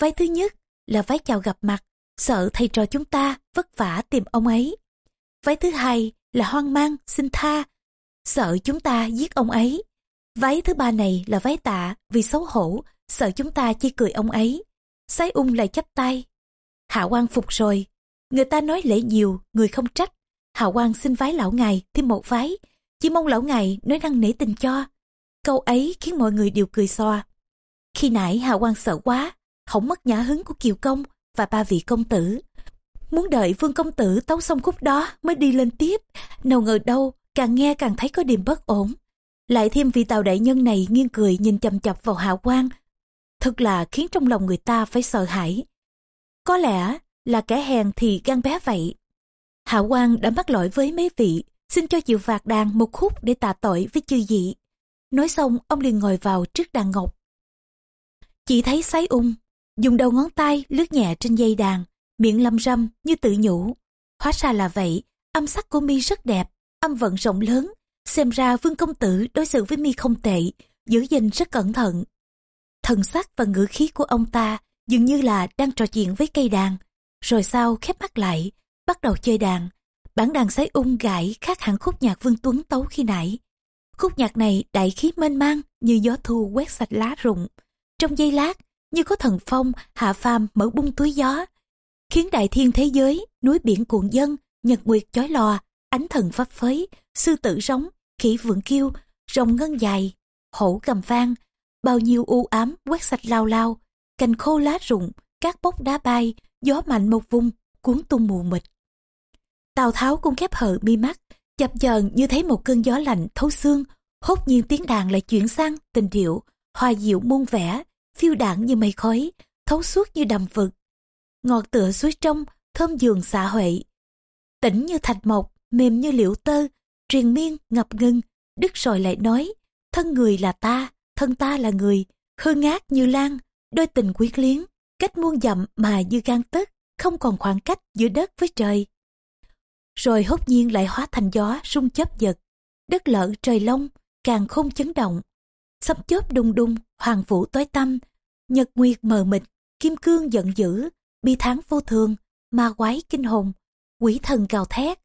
Vái thứ nhất là vái chào gặp mặt, sợ thầy trò chúng ta vất vả tìm ông ấy. Vái thứ hai là hoang mang, xin tha, sợ chúng ta giết ông ấy. vái thứ ba này là vái tạ vì xấu hổ, sợ chúng ta chỉ cười ông ấy. Sái ung lại chắp tay. Hạ quan phục rồi. Người ta nói lễ nhiều, người không trách. Hạ quan xin vái lão ngài thêm một vái. Chỉ mong lão ngài nói năng nể tình cho. Câu ấy khiến mọi người đều cười xoa. Khi nãy Hạ quan sợ quá, hỏng mất nhã hứng của Kiều Công và ba vị công tử. Muốn đợi Vương Công Tử tấu xong khúc đó mới đi lên tiếp. Nào ngờ đâu, càng nghe càng thấy có điểm bất ổn. Lại thêm vị tàu đại nhân này nghiêng cười nhìn chầm chập vào Hạ quan. Thật là khiến trong lòng người ta phải sợ hãi. Có lẽ là kẻ hèn thì gan bé vậy. Hạ quan đã mắc lỗi với mấy vị, xin cho chịu phạt đàn một khúc để tạ tội với chư dị. Nói xong ông liền ngồi vào trước đàn ngọc. Chỉ thấy sái ung, dùng đầu ngón tay lướt nhẹ trên dây đàn, miệng lâm râm như tự nhủ. Hóa ra là vậy, âm sắc của mi rất đẹp, âm vận rộng lớn. Xem ra vương công tử đối xử với mi không tệ, giữ gìn rất cẩn thận. Thần sắc và ngữ khí của ông ta dường như là đang trò chuyện với cây đàn. Rồi sau khép mắt lại, bắt đầu chơi đàn. Bản đàn sái ung gãi khác hẳn khúc nhạc Vương Tuấn tấu khi nãy. Khúc nhạc này đại khí mênh mang như gió thu quét sạch lá rụng. Trong giây lát, như có thần phong, hạ phàm mở bung túi gió. Khiến đại thiên thế giới, núi biển cuộn dân, nhật nguyệt chói lòa, ánh thần pháp phới, sư tử rống, khỉ vượng kêu, rồng ngân dài, hổ gầm vang. Bao nhiêu u ám quét sạch lao lao, cành khô lá rụng, các bốc đá bay, gió mạnh một vùng, cuốn tung mù mịt. Tào Tháo cũng khép hờ mi mắt, chập chờn như thấy một cơn gió lạnh thấu xương, hốt nhiên tiếng đàn lại chuyển sang tình điệu, hòa diệu muôn vẻ, phiêu đảng như mây khói, thấu suốt như đầm vực. Ngọt tựa suối trong, thơm giường xạ huệ. Tỉnh như thạch mộc, mềm như liễu tơ, truyền miên, ngập ngừng, đứt rồi lại nói, thân người là ta, thân ta là người, hơ ngát như lan, đôi tình quyết liếng, cách muôn dặm mà như gan tất, không còn khoảng cách giữa đất với trời. Rồi hốt nhiên lại hóa thành gió rung chớp giật, đất lở trời long, càng không chấn động. Sấm chớp đùng đùng, hoàng vũ tối tăm, nhật nguyệt mờ mịt, kim cương giận dữ, bi tháng vô thường, ma quái kinh hồn, quỷ thần gào thét.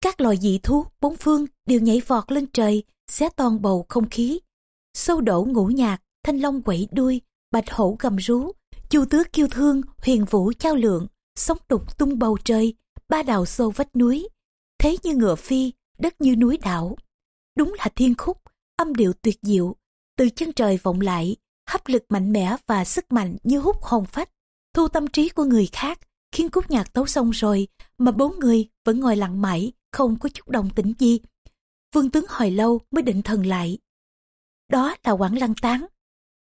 Các loài dị thú bốn phương đều nhảy vọt lên trời, xé toàn bầu không khí. Sâu đổ ngũ nhạc, thanh long quẩy đuôi, bạch hổ gầm rú, chu tước kiêu thương, huyền vũ trao lượng, sóng đục tung bầu trời, ba đào sâu vách núi. Thế như ngựa phi, đất như núi đảo. Đúng là thiên khúc, âm điệu tuyệt diệu, từ chân trời vọng lại, hấp lực mạnh mẽ và sức mạnh như hút hồn phách, thu tâm trí của người khác, khiến khúc nhạc tấu xong rồi mà bốn người vẫn ngồi lặng mãi, không có chút đồng tĩnh gì. Vương tướng hồi lâu mới định thần lại. Đó là quảng lăng tán.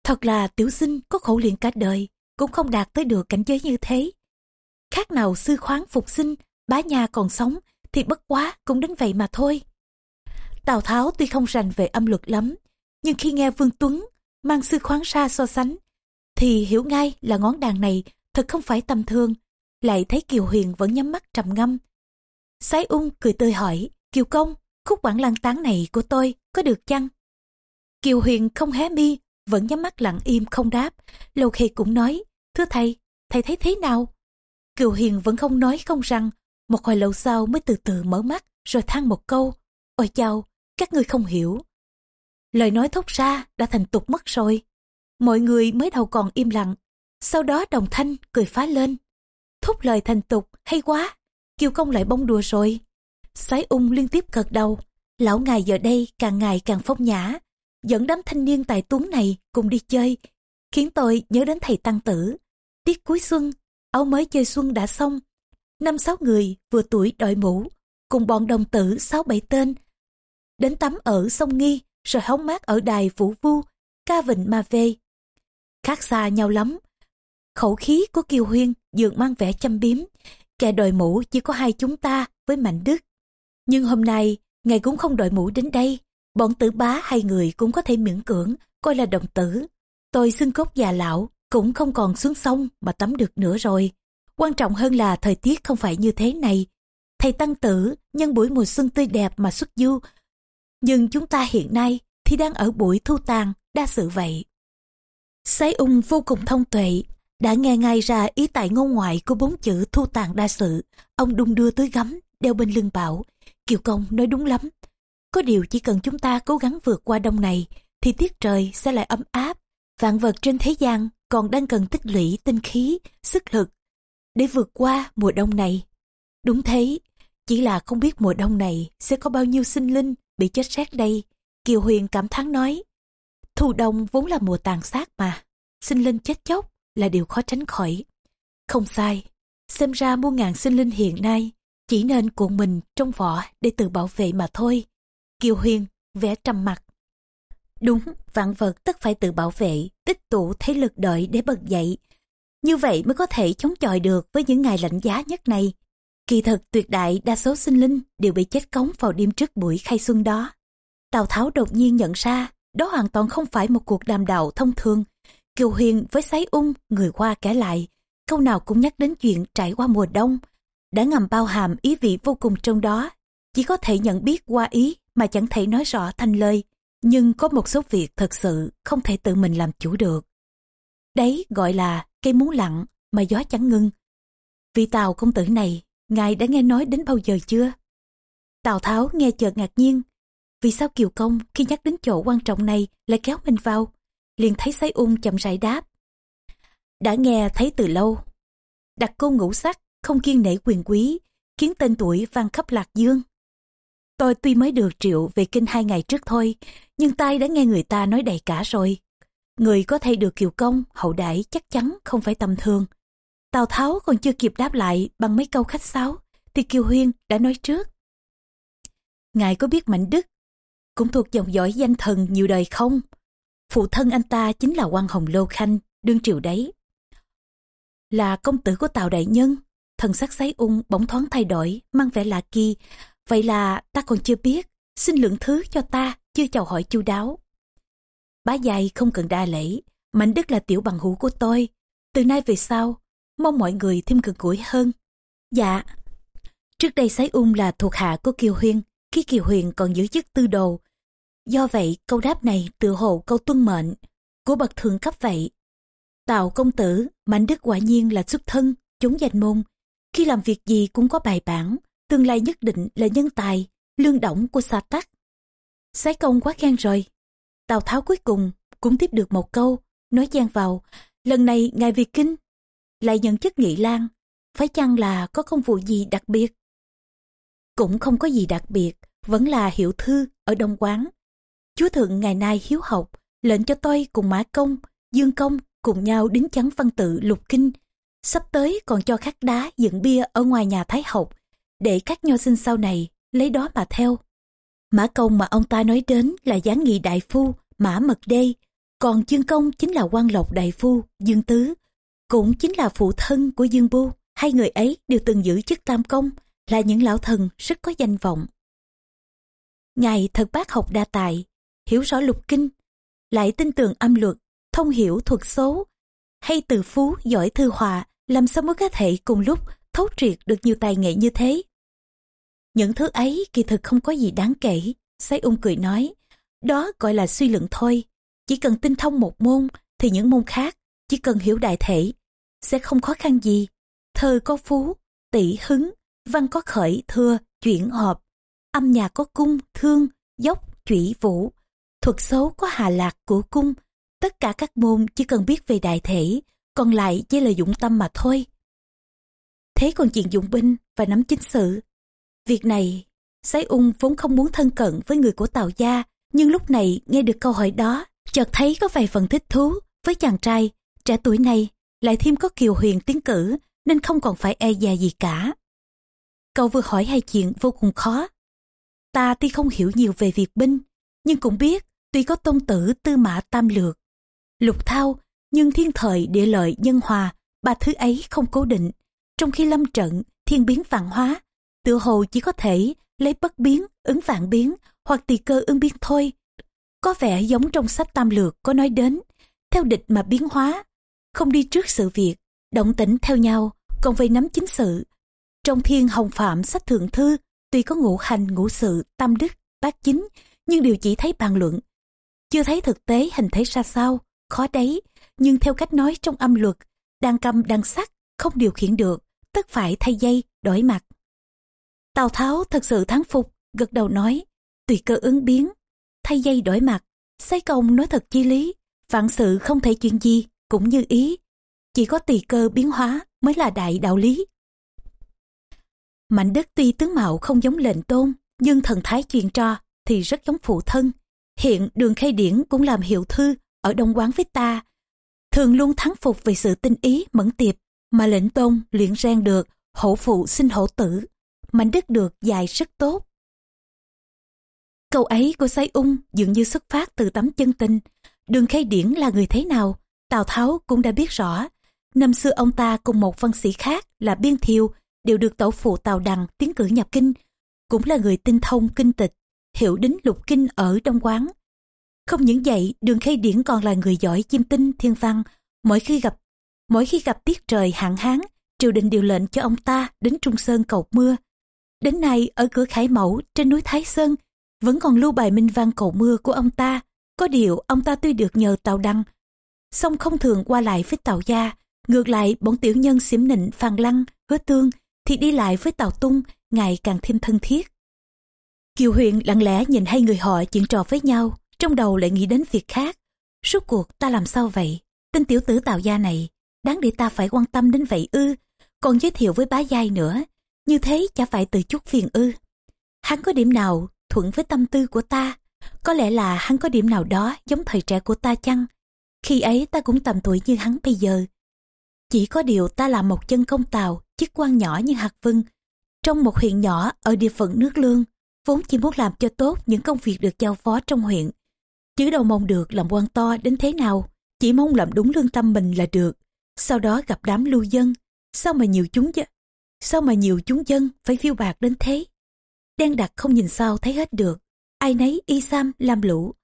Thật là tiểu sinh có khổ luyện cả đời, cũng không đạt tới được cảnh giới như thế. Khác nào sư khoáng phục sinh, bá nhà còn sống, thì bất quá cũng đến vậy mà thôi. Tào Tháo tuy không rành về âm luật lắm, nhưng khi nghe Vương Tuấn mang sư khoáng ra so sánh, thì hiểu ngay là ngón đàn này thật không phải tầm thường. Lại thấy Kiều Huyền vẫn nhắm mắt trầm ngâm. Sái ung cười tươi hỏi, Kiều Công, khúc quảng lăng tán này của tôi có được chăng? Kiều Huyền không hé mi, vẫn nhắm mắt lặng im không đáp. Lâu Khê cũng nói, thưa thầy, thầy thấy thế nào? Kiều Huyền vẫn không nói không rằng, một hồi lâu sau mới từ từ mở mắt, rồi than một câu, ôi chào, các ngươi không hiểu. Lời nói thốt ra đã thành tục mất rồi. Mọi người mới đầu còn im lặng, sau đó đồng thanh cười phá lên. Thúc lời thành tục, hay quá, kiều công lại bông đùa rồi. Sái ung liên tiếp cật đầu, lão ngài giờ đây càng ngày càng phong nhã, dẫn đám thanh niên tài tuấn này cùng đi chơi, khiến tôi nhớ đến thầy tăng tử. Tiết cuối xuân, áo mới chơi xuân đã xong. Năm sáu người vừa tuổi đội mũ, cùng bọn đồng tử sáu bảy tên. Đến tắm ở sông Nghi, rồi hóng mát ở đài Vũ Vu, ca vịnh mà về. Khác xa nhau lắm. Khẩu khí của Kiều Huyên dường mang vẻ chăm biếm, kẻ đội mũ chỉ có hai chúng ta với Mạnh Đức. Nhưng hôm nay, ngài cũng không đội mũ đến đây, bọn tử bá hai người cũng có thể miễn cưỡng, coi là đồng tử. Tôi xương cốt già lão, cũng không còn xuống sông mà tắm được nữa rồi. Quan trọng hơn là thời tiết không phải như thế này. Thầy Tăng Tử nhân buổi mùa xuân tươi đẹp mà xuất du. Nhưng chúng ta hiện nay thì đang ở buổi thu tàn, đa sự vậy. Sái ung vô cùng thông tuệ, đã nghe ngay ra ý tại ngôn ngoại của bốn chữ thu tàn đa sự. Ông đung đưa tới gấm, đeo bên lưng bảo. Kiều Công nói đúng lắm. Có điều chỉ cần chúng ta cố gắng vượt qua đông này, thì tiết trời sẽ lại ấm áp. Vạn vật trên thế gian còn đang cần tích lũy tinh khí, sức lực để vượt qua mùa đông này. Đúng thế, chỉ là không biết mùa đông này sẽ có bao nhiêu sinh linh bị chết rét đây. Kiều Huyền cảm thán nói, thu đông vốn là mùa tàn sát mà, sinh linh chết chóc là điều khó tránh khỏi. Không sai, xem ra muôn ngàn sinh linh hiện nay chỉ nên cuộn mình trong vỏ để tự bảo vệ mà thôi. Kiều Huyền vẽ trầm mặt. Đúng, vạn vật tất phải tự bảo vệ, tích tụ thế lực đợi để bật dậy. Như vậy mới có thể chống chọi được với những ngày lạnh giá nhất này. Kỳ thực tuyệt đại đa số sinh linh đều bị chết cống vào đêm trước buổi khai xuân đó. Tào Tháo đột nhiên nhận ra, đó hoàn toàn không phải một cuộc đàm đạo thông thường. Kiều Huyền với sái ung, người qua kể lại, câu nào cũng nhắc đến chuyện trải qua mùa đông, đã ngầm bao hàm ý vị vô cùng trong đó. Chỉ có thể nhận biết qua ý mà chẳng thể nói rõ thành lời. Nhưng có một số việc thật sự không thể tự mình làm chủ được. Đấy gọi là cây muốn lặng mà gió chẳng ngưng. Vị Tào công tử này, ngài đã nghe nói đến bao giờ chưa? Tào Tháo nghe chợt ngạc nhiên. Vì sao Kiều Công khi nhắc đến chỗ quan trọng này lại kéo mình vào? Liền thấy sái ung chậm rãi đáp. Đã nghe thấy từ lâu. Đặt cô ngũ sắc, không kiên nể quyền quý, khiến tên tuổi vang khắp lạc dương. Tôi tuy mới được triệu về kinh hai ngày trước thôi, nhưng tai đã nghe người ta nói đầy cả rồi. Người có thể được kiều công, hậu đãi chắc chắn không phải tầm thường. Tào Tháo còn chưa kịp đáp lại bằng mấy câu khách sáo, thì Kiều Huyên đã nói trước. Ngài có biết Mạnh Đức, cũng thuộc dòng dõi danh thần nhiều đời không? Phụ thân anh ta chính là quan Hồng Lô Khanh, đương triều đấy. Là công tử của Tào Đại Nhân, thần sắc sái ung bỗng thoáng thay đổi, mang vẻ lạ kỳ. Vậy là ta còn chưa biết, xin lượng thứ cho ta, chưa chào hỏi chu đáo. Bá dài không cần đa lễ, Mạnh Đức là tiểu bằng hữu của tôi. Từ nay về sau, mong mọi người thêm gần gũi hơn. Dạ. Trước đây Sái Ung là thuộc hạ của Kiều Huyên, khi Kiều Huyền còn giữ chức tư đồ. Do vậy, câu đáp này tự hồ câu tuân mệnh của bậc thượng cấp vậy. Tào công tử, Mạnh Đức quả nhiên là xuất thân, chúng danh môn. Khi làm việc gì cũng có bài bản, tương lai nhất định là nhân tài, lương động của xa tắc. Sái công quá khen rồi. Tào Tháo cuối cùng cũng tiếp được một câu, nói gian vào, lần này ngài Việt Kinh lại nhận chức nghị lan, phải chăng là có công vụ gì đặc biệt? Cũng không có gì đặc biệt, vẫn là hiệu thư ở Đông Quán. Chúa Thượng ngày nay hiếu học, lệnh cho tôi cùng Mã Công, Dương Công cùng nhau đính chắn văn tự lục kinh. Sắp tới còn cho khắc đá dựng bia ở ngoài nhà Thái Học, để các nho sinh sau này lấy đó mà theo. Mã Công mà ông ta nói đến là gián nghị đại phu, Mã Mật Đê, còn Dương Công chính là quan lộc đại phu, Dương Tứ, cũng chính là phụ thân của Dương Bu. Hai người ấy đều từng giữ chức tam công, là những lão thần rất có danh vọng. Ngài thật bác học đa tài, hiểu rõ lục kinh, lại tin tưởng âm luật, thông hiểu thuật số, hay từ phú giỏi thư họa, làm sao mới có thể cùng lúc thấu triệt được nhiều tài nghệ như thế. Những thứ ấy kỳ thực không có gì đáng kể, Sái ung cười nói, đó gọi là suy luận thôi. Chỉ cần tinh thông một môn, thì những môn khác, chỉ cần hiểu đại thể, sẽ không khó khăn gì. Thơ có phú, tỷ hứng, văn có khởi, thưa, chuyển hợp, âm nhạc có cung, thương, dốc, chủy vũ, thuật xấu có hà lạc của cung. Tất cả các môn chỉ cần biết về đại thể, còn lại chỉ là dụng tâm mà thôi. Thế còn chuyện dụng binh và nắm chính sự. Việc này, Sái ung vốn không muốn thân cận với người của Tào Gia, nhưng lúc này nghe được câu hỏi đó, chợt thấy có vài phần thích thú với chàng trai, trẻ tuổi này, lại thêm có kiều huyền tiến cử, nên không còn phải e dè gì cả. Cậu vừa hỏi hai chuyện vô cùng khó. Ta tuy không hiểu nhiều về việc binh, nhưng cũng biết tuy có tôn tử tư mã tam lược, lục thao, nhưng thiên thời địa lợi nhân hòa, ba thứ ấy không cố định. Trong khi lâm trận, thiên biến vạn hóa, tự hồ chỉ có thể lấy bất biến, ứng vạn biến, hoặc tùy cơ ứng biến thôi. Có vẻ giống trong sách tam lược có nói đến, theo địch mà biến hóa, không đi trước sự việc, động tĩnh theo nhau, còn về nắm chính sự. Trong thiên hồng phạm sách thượng thư, tuy có ngũ hành ngũ sự, tam đức, bát chính, nhưng đều chỉ thấy bàn luận. Chưa thấy thực tế hình thế ra sao, khó đấy, nhưng theo cách nói trong âm luật, đang cầm đang sắc, không điều khiển được, tất phải thay dây, đổi mặt. Tào Tháo thật sự thắng phục, gật đầu nói, tùy cơ ứng biến, thay dây đổi mặt, xây công nói thật chi lý, vạn sự không thể chuyện gì, cũng như ý, chỉ có tùy cơ biến hóa mới là đại đạo lý. Mạnh đức tuy tướng mạo không giống lệnh tôn, nhưng thần thái truyền trò thì rất giống phụ thân. Hiện đường khai điển cũng làm hiệu thư ở đông quán với ta. Thường luôn thắng phục về sự tinh ý mẫn tiệp mà lệnh tôn luyện rèn được hổ phụ sinh hổ tử. mảnh đức được dài rất tốt. Câu ấy của Sái Ung dường như xuất phát từ tấm chân tình. Đường khai điển là người thế nào, Tào Tháo cũng đã biết rõ. Năm xưa ông ta cùng một văn sĩ khác là Biên thiêu đều được tổ phụ Tào Đằng tiến cử nhập kinh. Cũng là người tinh thông kinh tịch, hiểu đính lục kinh ở Đông Quán. Không những vậy, đường khai điển còn là người giỏi chiêm tinh thiên văn. Mỗi khi gặp mỗi khi gặp tiết trời hạn hán, triều đình điều lệnh cho ông ta đến Trung Sơn cầu mưa. Đến nay ở cửa Khải Mẫu trên núi Thái Sơn vẫn còn lưu bài minh văn cầu mưa của ông ta. Có điều ông ta tuy được nhờ Tào Đăng, song không thường qua lại với Tào Gia. Ngược lại, bọn tiểu nhân xỉm nịnh phàn Lăng, Hứa Tương thì đi lại với Tào Tung ngày càng thêm thân thiết. Kiều Huyền lặng lẽ nhìn hai người họ chuyện trò với nhau, trong đầu lại nghĩ đến việc khác. Suốt cuộc ta làm sao vậy? Tên tiểu tử Tào Gia này, đáng để ta phải quan tâm đến vậy ư? Còn giới thiệu với bá giai nữa, như thế chả phải từ chút phiền ư. Hắn có điểm nào thuận với tâm tư của ta? Có lẽ là hắn có điểm nào đó giống thời trẻ của ta chăng? Khi ấy ta cũng tầm tuổi như hắn bây giờ. Chỉ có điều ta là một chân công tàu, chức quan nhỏ như hạt vân. Trong một huyện nhỏ ở địa phận nước lương, vốn chỉ muốn làm cho tốt những công việc được giao phó trong huyện. Chứ đâu mong được làm quan to đến thế nào, chỉ mong làm đúng lương tâm mình là được. Sau đó gặp đám lưu dân, sao mà nhiều chúng sao mà nhiều chúng dân phải phiêu bạc đến thế. Đen đặt không nhìn sao thấy hết được, ai nấy y sam làm lũ.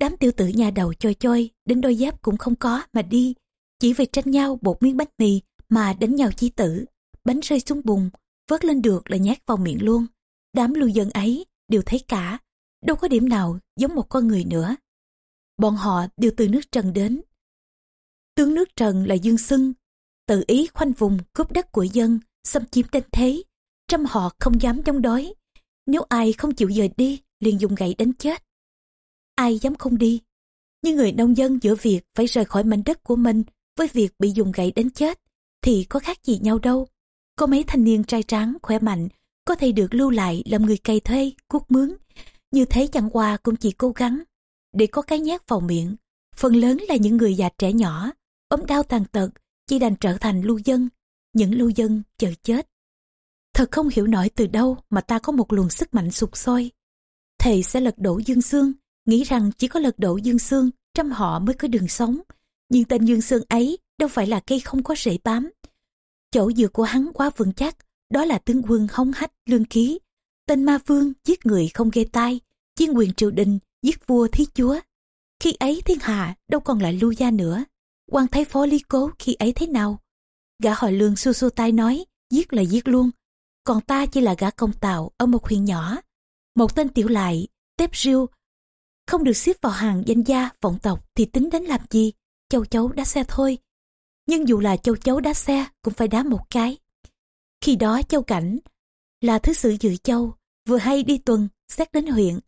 Đám tiêu tử nhà đầu choi choi, đến đôi giáp cũng không có mà đi, chỉ vì tranh nhau bột miếng bánh mì mà đánh nhau chí tử. Bánh rơi xuống bùn, vớt lên được là nhát vào miệng luôn. Đám lưu dân ấy đều thấy cả, đâu có điểm nào giống một con người nữa. Bọn họ đều từ nước Trần đến. Tướng nước Trần là Dương Xưng, tự ý khoanh vùng cướp đất của dân, xâm chiếm đến thế. Trăm họ không dám chống đối. Nếu ai không chịu rời đi, liền dùng gậy đánh chết. Ai dám không đi? Nhưng người nông dân giữa việc phải rời khỏi mảnh đất của mình với việc bị dùng gậy đánh chết thì có khác gì nhau đâu. Có mấy thanh niên trai tráng, khỏe mạnh có thể được lưu lại làm người cày thuê, cuốc mướn. Như thế chẳng qua cũng chỉ cố gắng để có cái nhát vào miệng. Phần lớn là những người già trẻ nhỏ, ốm đau tàn tật, chỉ đành trở thành lưu dân. Những lưu dân chờ chết. Thật không hiểu nổi từ đâu mà ta có một luồng sức mạnh sụp sôi. Thầy sẽ lật đổ Dương Sương, nghĩ rằng chỉ có lật đổ Dương Sương, trăm họ mới có đường sống. Nhưng tên Dương Sương ấy đâu phải là cây không có rễ bám. Chỗ dựa của hắn quá vững chắc, đó là tướng quân hống hách lương ký. Tên ma vương giết người không ghê tai, chiên quyền triều đình, giết vua thí chúa. Khi ấy thiên hạ đâu còn lại lưu gia nữa quan thái phó lý cố khi ấy thế nào? Gã hỏi lương xua xua tay nói, giết là giết luôn. Còn ta chỉ là gã công tạo ở một huyện nhỏ. Một tên tiểu lại, tép riêu, không được xếp vào hàng danh gia, vọng tộc thì tính đến làm gì? Châu chấu đá xe thôi. Nhưng dù là châu chấu đá xe cũng phải đá một cái. Khi đó châu cảnh là thứ sử dự châu, vừa hay đi tuần, xét đến huyện.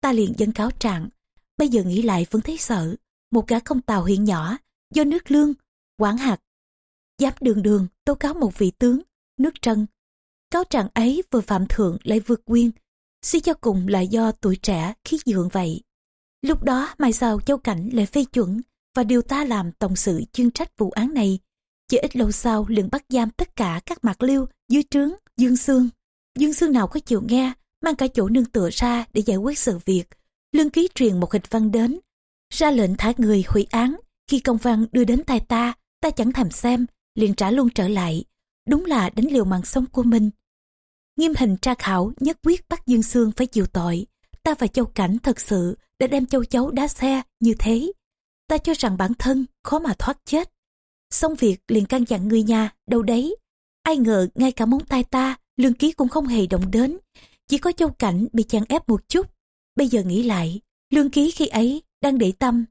Ta liền dân cáo trạng, bây giờ nghĩ lại vẫn thấy sợ. Một gã công tàu huyện nhỏ, do nước lương, quản hạt. Dám đường đường tố cáo một vị tướng, nước trân. Cáo trạng ấy vừa phạm thượng lại vượt quyên, suy cho cùng là do tuổi trẻ khí dượng vậy. Lúc đó mai sao châu cảnh lại phê chuẩn và điều ta làm tổng sự chuyên trách vụ án này. Chỉ ít lâu sau liền bắt giam tất cả các mạc liêu dưới trướng Dương xương Dương xương nào có chịu nghe, mang cả chỗ nương tựa ra để giải quyết sự việc. Lương ký truyền một hịch văn đến, ra lệnh thả người hủy án. Khi công văn đưa đến tay ta, ta chẳng thèm xem, liền trả luôn trở lại. Đúng là đánh liều mạng sống của mình. Nghiêm hình tra khảo nhất quyết bắt Dương Sương phải chịu tội. Ta và Châu Cảnh thật sự đã đem châu cháu đá xe như thế. Ta cho rằng bản thân khó mà thoát chết. Xong việc liền căn dặn người nhà, đâu đấy. Ai ngờ ngay cả móng tay ta, lương ký cũng không hề động đến. Chỉ có châu cảnh bị chàng ép một chút. Bây giờ nghĩ lại, lương ký khi ấy đang để tâm.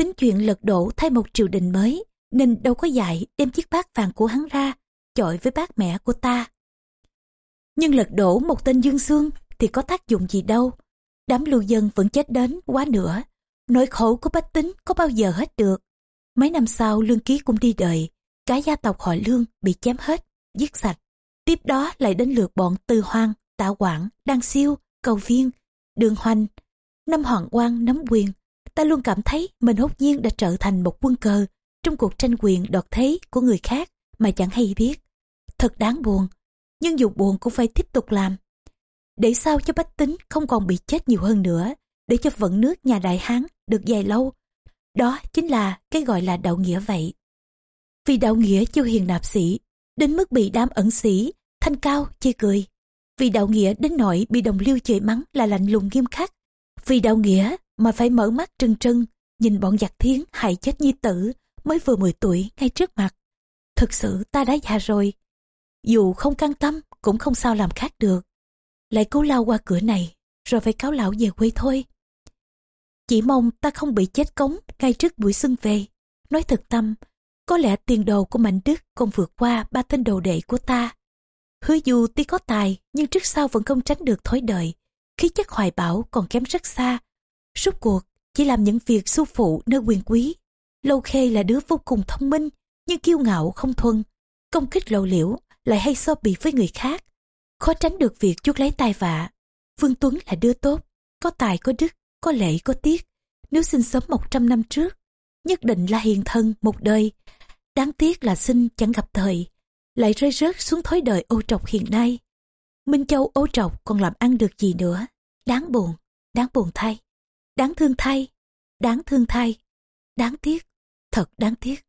Tính chuyện lật đổ thay một triều đình mới, nên đâu có dạy đem chiếc bát vàng của hắn ra, chọi với bát mẹ của ta. Nhưng lật đổ một tên dương xương thì có tác dụng gì đâu. Đám lưu dân vẫn chết đến quá nữa. Nỗi khổ của bách tính có bao giờ hết được. Mấy năm sau lương ký cũng đi đời. Cả gia tộc họ lương bị chém hết, giết sạch. Tiếp đó lại đến lượt bọn Tư Hoang, Tạ Quảng, Đăng Siêu, Cầu Viên, Đường Hoành. Năm Hoàng Quang nắm quyền, ta luôn cảm thấy mình hốt nhiên đã trở thành một quân cờ trong cuộc tranh quyền đoạt thế của người khác mà chẳng hay biết. Thật đáng buồn, nhưng dù buồn cũng phải tiếp tục làm để sao cho bách tính không còn bị chết nhiều hơn nữa, để cho vận nước nhà Đại Hán được dài lâu. Đó chính là cái gọi là đạo nghĩa vậy. Vì đạo nghĩa chiêu hiền nạp sĩ, đến mức bị đám ẩn sĩ, thanh cao, chê cười. Vì đạo nghĩa đến nỗi bị đồng liêu chửi mắng là lạnh lùng nghiêm khắc. Vì đạo nghĩa mà phải mở mắt trừng trừng, nhìn bọn giặc thiến hại chết nhi tử mới vừa 10 tuổi ngay trước mặt. Thực sự ta đã già rồi. Dù không căng tâm cũng không sao làm khác được lại cố lao qua cửa này rồi phải cáo lão về quê thôi chỉ mong ta không bị chết cống ngay trước buổi xuân về nói thật tâm có lẽ tiền đồ của mạnh đức còn vượt qua ba tên đồ đệ của ta hứa dù tuy có tài nhưng trước sau vẫn không tránh được thói đời khí chất hoài bảo còn kém rất xa Rốt cuộc chỉ làm những việc su phụ nơi quyền quý lâu khê là đứa vô cùng thông minh nhưng kiêu ngạo không thuần công kích lộ liễu lại hay so bì với người khác khó tránh được việc chuốc lấy tai vạ. Vương Tuấn là đứa tốt, có tài có đức, có lễ có tiết. Nếu sinh sớm 100 năm trước, nhất định là hiền thân một đời. Đáng tiếc là sinh chẳng gặp thời, lại rơi rớt xuống thói đời ô trọc hiện nay. Minh Châu ô trọc còn làm ăn được gì nữa. Đáng buồn, đáng buồn thay, đáng thương thay, đáng thương thay, đáng tiếc, thật đáng tiếc.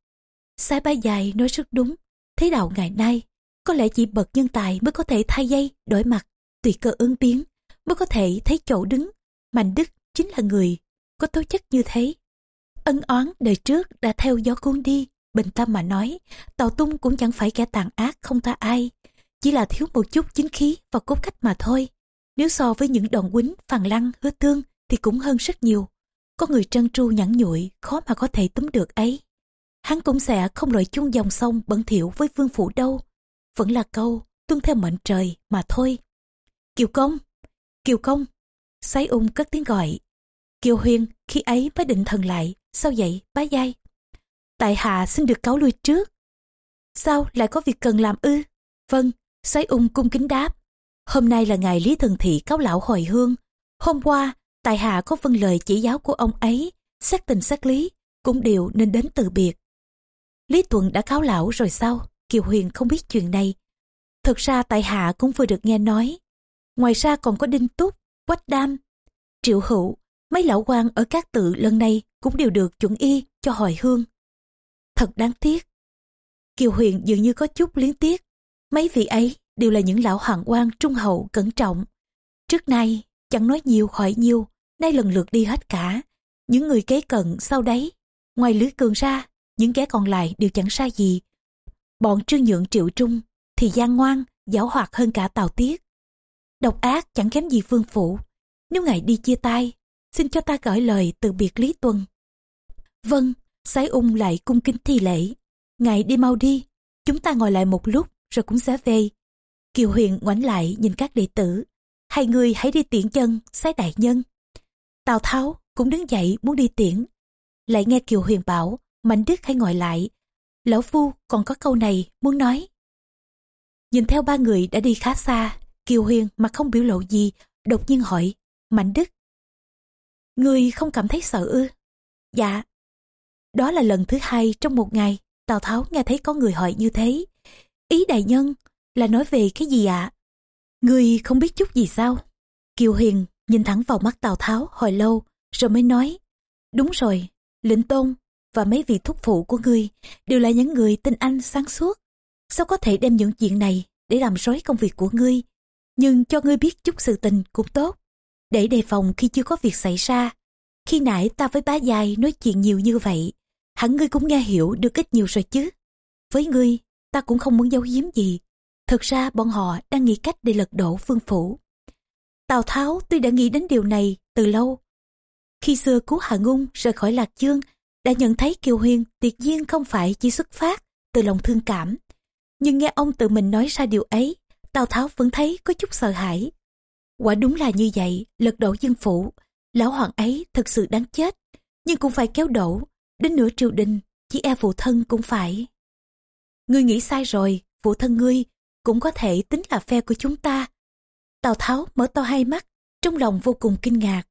Sai ba dài nói rất đúng, thế đạo ngày nay Có lẽ chỉ bậc nhân tài mới có thể thay dây, đổi mặt, tùy cơ ứng biến, mới có thể thấy chỗ đứng. Mạnh Đức chính là người có tố chất như thế. Ân oán đời trước đã theo gió cuốn đi, bình tâm mà nói, Tào Tung cũng chẳng phải kẻ tàn ác không ta ai, chỉ là thiếu một chút chính khí và cốt cách mà thôi. Nếu so với những đòn quýnh, phàn lăng, hứa tương thì cũng hơn rất nhiều. Có người trân tru nhẵn nhụi, khó mà có thể túm được ấy. Hắn cũng sẽ không loại chung dòng sông bẩn thỉu với vương phủ đâu. Vẫn là câu, tuân theo mệnh trời mà thôi. Kiều công, Kiều công, sái ung cất tiếng gọi. Kiều Huyên khi ấy mới định thần lại, sao vậy bá giai? Tại hạ xin được cáo lui trước. Sao lại có việc cần làm ư? Vâng, sái ung cung kính đáp. Hôm nay là ngày Lý Thần Thị cáo lão hồi hương. Hôm qua, tại hạ có vâng lời chỉ giáo của ông ấy, xét tình xét lý, cũng đều nên đến từ biệt. Lý Tuần đã cáo lão rồi sao? Kiều Huyền không biết chuyện này. Thực ra tại hạ cũng vừa được nghe nói. Ngoài ra còn có Đinh Túc, Quách Đam, Triệu Hữu, mấy lão quan ở các tự lần này cũng đều được chuẩn y cho hồi hương. Thật đáng tiếc. Kiều Huyền dường như có chút liếng tiếc. Mấy vị ấy đều là những lão hoàng quan trung hậu cẩn trọng. Trước nay, chẳng nói nhiều hỏi nhiều, nay lần lượt đi hết cả. Những người kế cận sau đấy, ngoài lưới cường ra, những kẻ còn lại đều chẳng sai gì. Bọn trương nhượng triệu trung thì gian ngoan, giáo hoạt hơn cả tào tiết. Độc ác chẳng kém gì vương phủ. Nếu ngài đi chia tay, xin cho ta gửi lời từ biệt Lý Tuân. Vâng, sái ung lại cung kính thi lễ. Ngài đi mau đi, chúng ta ngồi lại một lúc rồi cũng sẽ về. Kiều Huyền ngoảnh lại nhìn các đệ tử. Hai người hãy đi tiễn chân, sái đại nhân. Tào Tháo cũng đứng dậy muốn đi tiễn. Lại nghe Kiều Huyền bảo, Mạnh Đức hãy ngồi lại. Lão Phu còn có câu này muốn nói. Nhìn theo ba người đã đi khá xa, Kiều Huyền mà không biểu lộ gì, đột nhiên hỏi, Mạnh Đức. Người không cảm thấy sợ ư? Dạ. Đó là lần thứ hai trong một ngày, Tào Tháo nghe thấy có người hỏi như thế. Ý đại nhân là nói về cái gì ạ? À? Người không biết chút gì sao? Kiều Huyền nhìn thẳng vào mắt Tào Tháo hồi lâu, rồi mới nói. Đúng rồi, lĩnh tôn và mấy vị thúc phụ của ngươi đều là những người tinh anh sáng suốt. Sao có thể đem những chuyện này để làm rối công việc của ngươi? Nhưng cho ngươi biết chút sự tình cũng tốt. Để đề phòng khi chưa có việc xảy ra. Khi nãy ta với bá dài nói chuyện nhiều như vậy, hẳn ngươi cũng nghe hiểu được ít nhiều rồi chứ. Với ngươi, ta cũng không muốn giấu giếm gì. Thực ra bọn họ đang nghĩ cách để lật đổ vương phủ. Tào Tháo tuy đã nghĩ đến điều này từ lâu. Khi xưa cứu Hạ Ngung rời khỏi Lạc Dương, đã nhận thấy Kiều Huyền tuyệt nhiên không phải chỉ xuất phát từ lòng thương cảm. Nhưng nghe ông tự mình nói ra điều ấy, Tào Tháo vẫn thấy có chút sợ hãi. Quả đúng là như vậy, lật đổ dân phủ, lão hoàng ấy thật sự đáng chết, nhưng cũng phải kéo đổ, đến nửa triều đình, chỉ e phụ thân cũng phải. Ngươi nghĩ sai rồi, phụ thân ngươi cũng có thể tính là phe của chúng ta. Tào Tháo mở to hai mắt, trong lòng vô cùng kinh ngạc.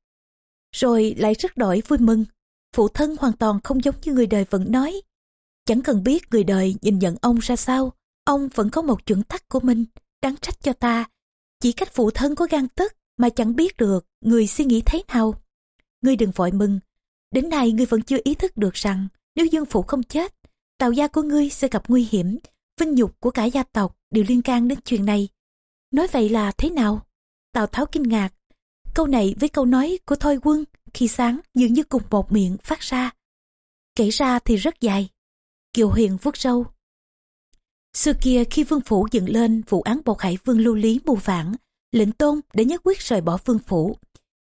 Rồi lại rất đổi vui mừng, phụ thân hoàn toàn không giống như người đời vẫn nói. Chẳng cần biết người đời nhìn nhận ông ra sao, ông vẫn có một chuẩn tắc của mình, đáng trách cho ta. Chỉ cách phụ thân có gan tức mà chẳng biết được người suy nghĩ thế nào. Ngươi đừng vội mừng, đến nay ngươi vẫn chưa ý thức được rằng nếu dương phụ không chết, tàu gia của ngươi sẽ gặp nguy hiểm, vinh nhục của cả gia tộc đều liên can đến chuyện này. Nói vậy là thế nào? Tào Tháo kinh ngạc. Câu này với câu nói của Thôi Quân khi sáng dường như cùng một miệng phát ra. Kể ra thì rất dài. Kiều Huyền vuốt râu. Xưa kia khi vương phủ dựng lên vụ án bột hải vương lưu lý mù vãn, lệnh tôn để nhất quyết rời bỏ vương phủ.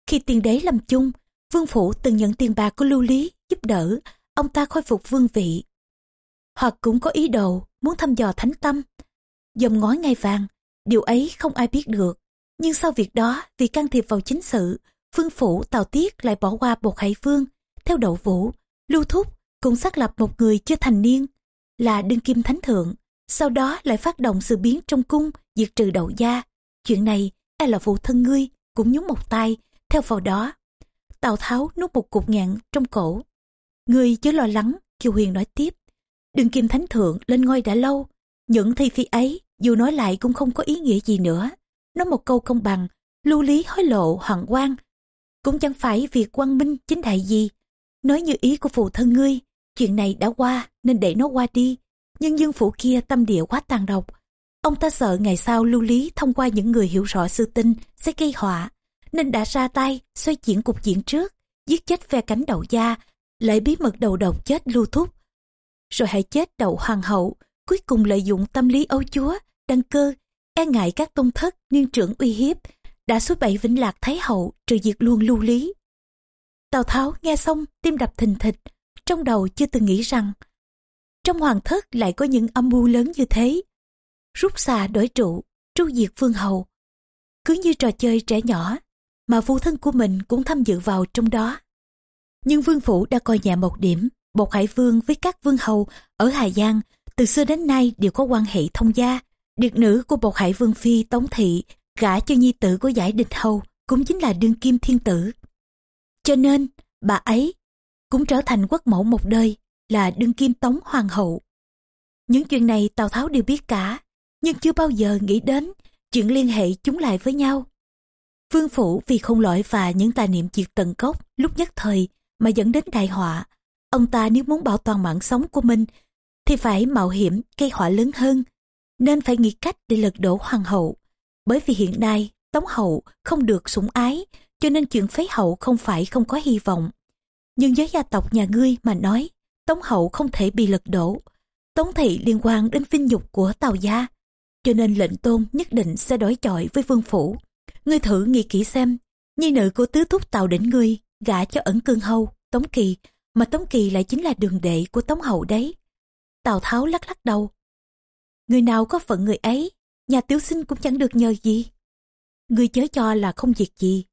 Khi tiền đế lâm chung, vương phủ từng nhận tiền bạc của lưu lý giúp đỡ ông ta khôi phục vương vị. Hoặc cũng có ý đồ muốn thăm dò thánh tâm. Dòng ngói ngai vàng, điều ấy không ai biết được. Nhưng sau việc đó, vì can thiệp vào chính sự, Vương Phủ Tào Tiết lại bỏ qua bột hải vương, theo đậu vũ, lưu thúc cũng xác lập một người chưa thành niên, là đương kim thánh thượng, sau đó lại phát động sự biến trong cung, diệt trừ đậu gia. Chuyện này, e là phụ thân ngươi, cũng nhúng một tay, theo vào đó. Tào Tháo nuốt một cục ngạn trong cổ. Ngươi chớ lo lắng, Kiều Huyền nói tiếp. Đương kim thánh thượng lên ngôi đã lâu, những thi phi ấy dù nói lại cũng không có ý nghĩa gì nữa. Nói một câu công bằng, lưu lý hối lộ hoàng quan cũng chẳng phải việc quang minh chính đại gì. Nói như ý của phụ thân ngươi, chuyện này đã qua nên để nó qua đi. Nhưng dương phủ kia tâm địa quá tàn độc. Ông ta sợ ngày sau lưu lý thông qua những người hiểu rõ sự tinh sẽ gây họa, nên đã ra tay xoay chuyển cục diện trước, giết chết phe cánh đậu gia, lại bí mật đầu độc chết lưu thúc. Rồi hãy chết đậu hoàng hậu, cuối cùng lợi dụng tâm lý âu chúa, đăng cơ, e ngại các tôn thất niên trưởng uy hiếp, đã số bảy vĩnh lạc thái hậu trừ diệt luôn lưu lý. Tào Tháo nghe xong tim đập thình thịch, trong đầu chưa từng nghĩ rằng trong hoàng thất lại có những âm mưu lớn như thế. Rút xà đổi trụ, tru diệt vương hầu. Cứ như trò chơi trẻ nhỏ, mà phụ thân của mình cũng tham dự vào trong đó. Nhưng vương phủ đã coi nhẹ một điểm, Bột Hải Vương với các vương hầu ở Hà Giang từ xưa đến nay đều có quan hệ thông gia. Điệt nữ của bộc Hải Vương Phi Tống Thị gả cho nhi tử của giải địch hầu cũng chính là đương kim thiên tử. Cho nên, bà ấy cũng trở thành quốc mẫu một đời là đương kim tống hoàng hậu. Những chuyện này Tào Tháo đều biết cả, nhưng chưa bao giờ nghĩ đến chuyện liên hệ chúng lại với nhau. Vương Phủ vì không lỗi và những tài niệm diệt tận gốc lúc nhất thời mà dẫn đến đại họa. Ông ta nếu muốn bảo toàn mạng sống của mình thì phải mạo hiểm gây họa lớn hơn, nên phải nghĩ cách để lật đổ hoàng hậu. Bởi vì hiện nay Tống hậu không được sủng ái, cho nên chuyện phế hậu không phải không có hy vọng. Nhưng với gia tộc nhà ngươi mà nói, Tống hậu không thể bị lật đổ. Tống thị liên quan đến vinh nhục của Tào gia, cho nên lệnh tôn nhất định sẽ đối chọi với vương phủ. Ngươi thử nghĩ kỹ xem, nhi nữ của tứ thúc Tào đỉnh ngươi, gả cho ẩn cương hầu, Tống Kỳ, mà Tống Kỳ lại chính là đường đệ của Tống hậu đấy. Tào Tháo lắc lắc đầu. Người nào có phận người ấy, nhà tiểu sinh cũng chẳng được nhờ gì. Người chớ cho là không việc gì,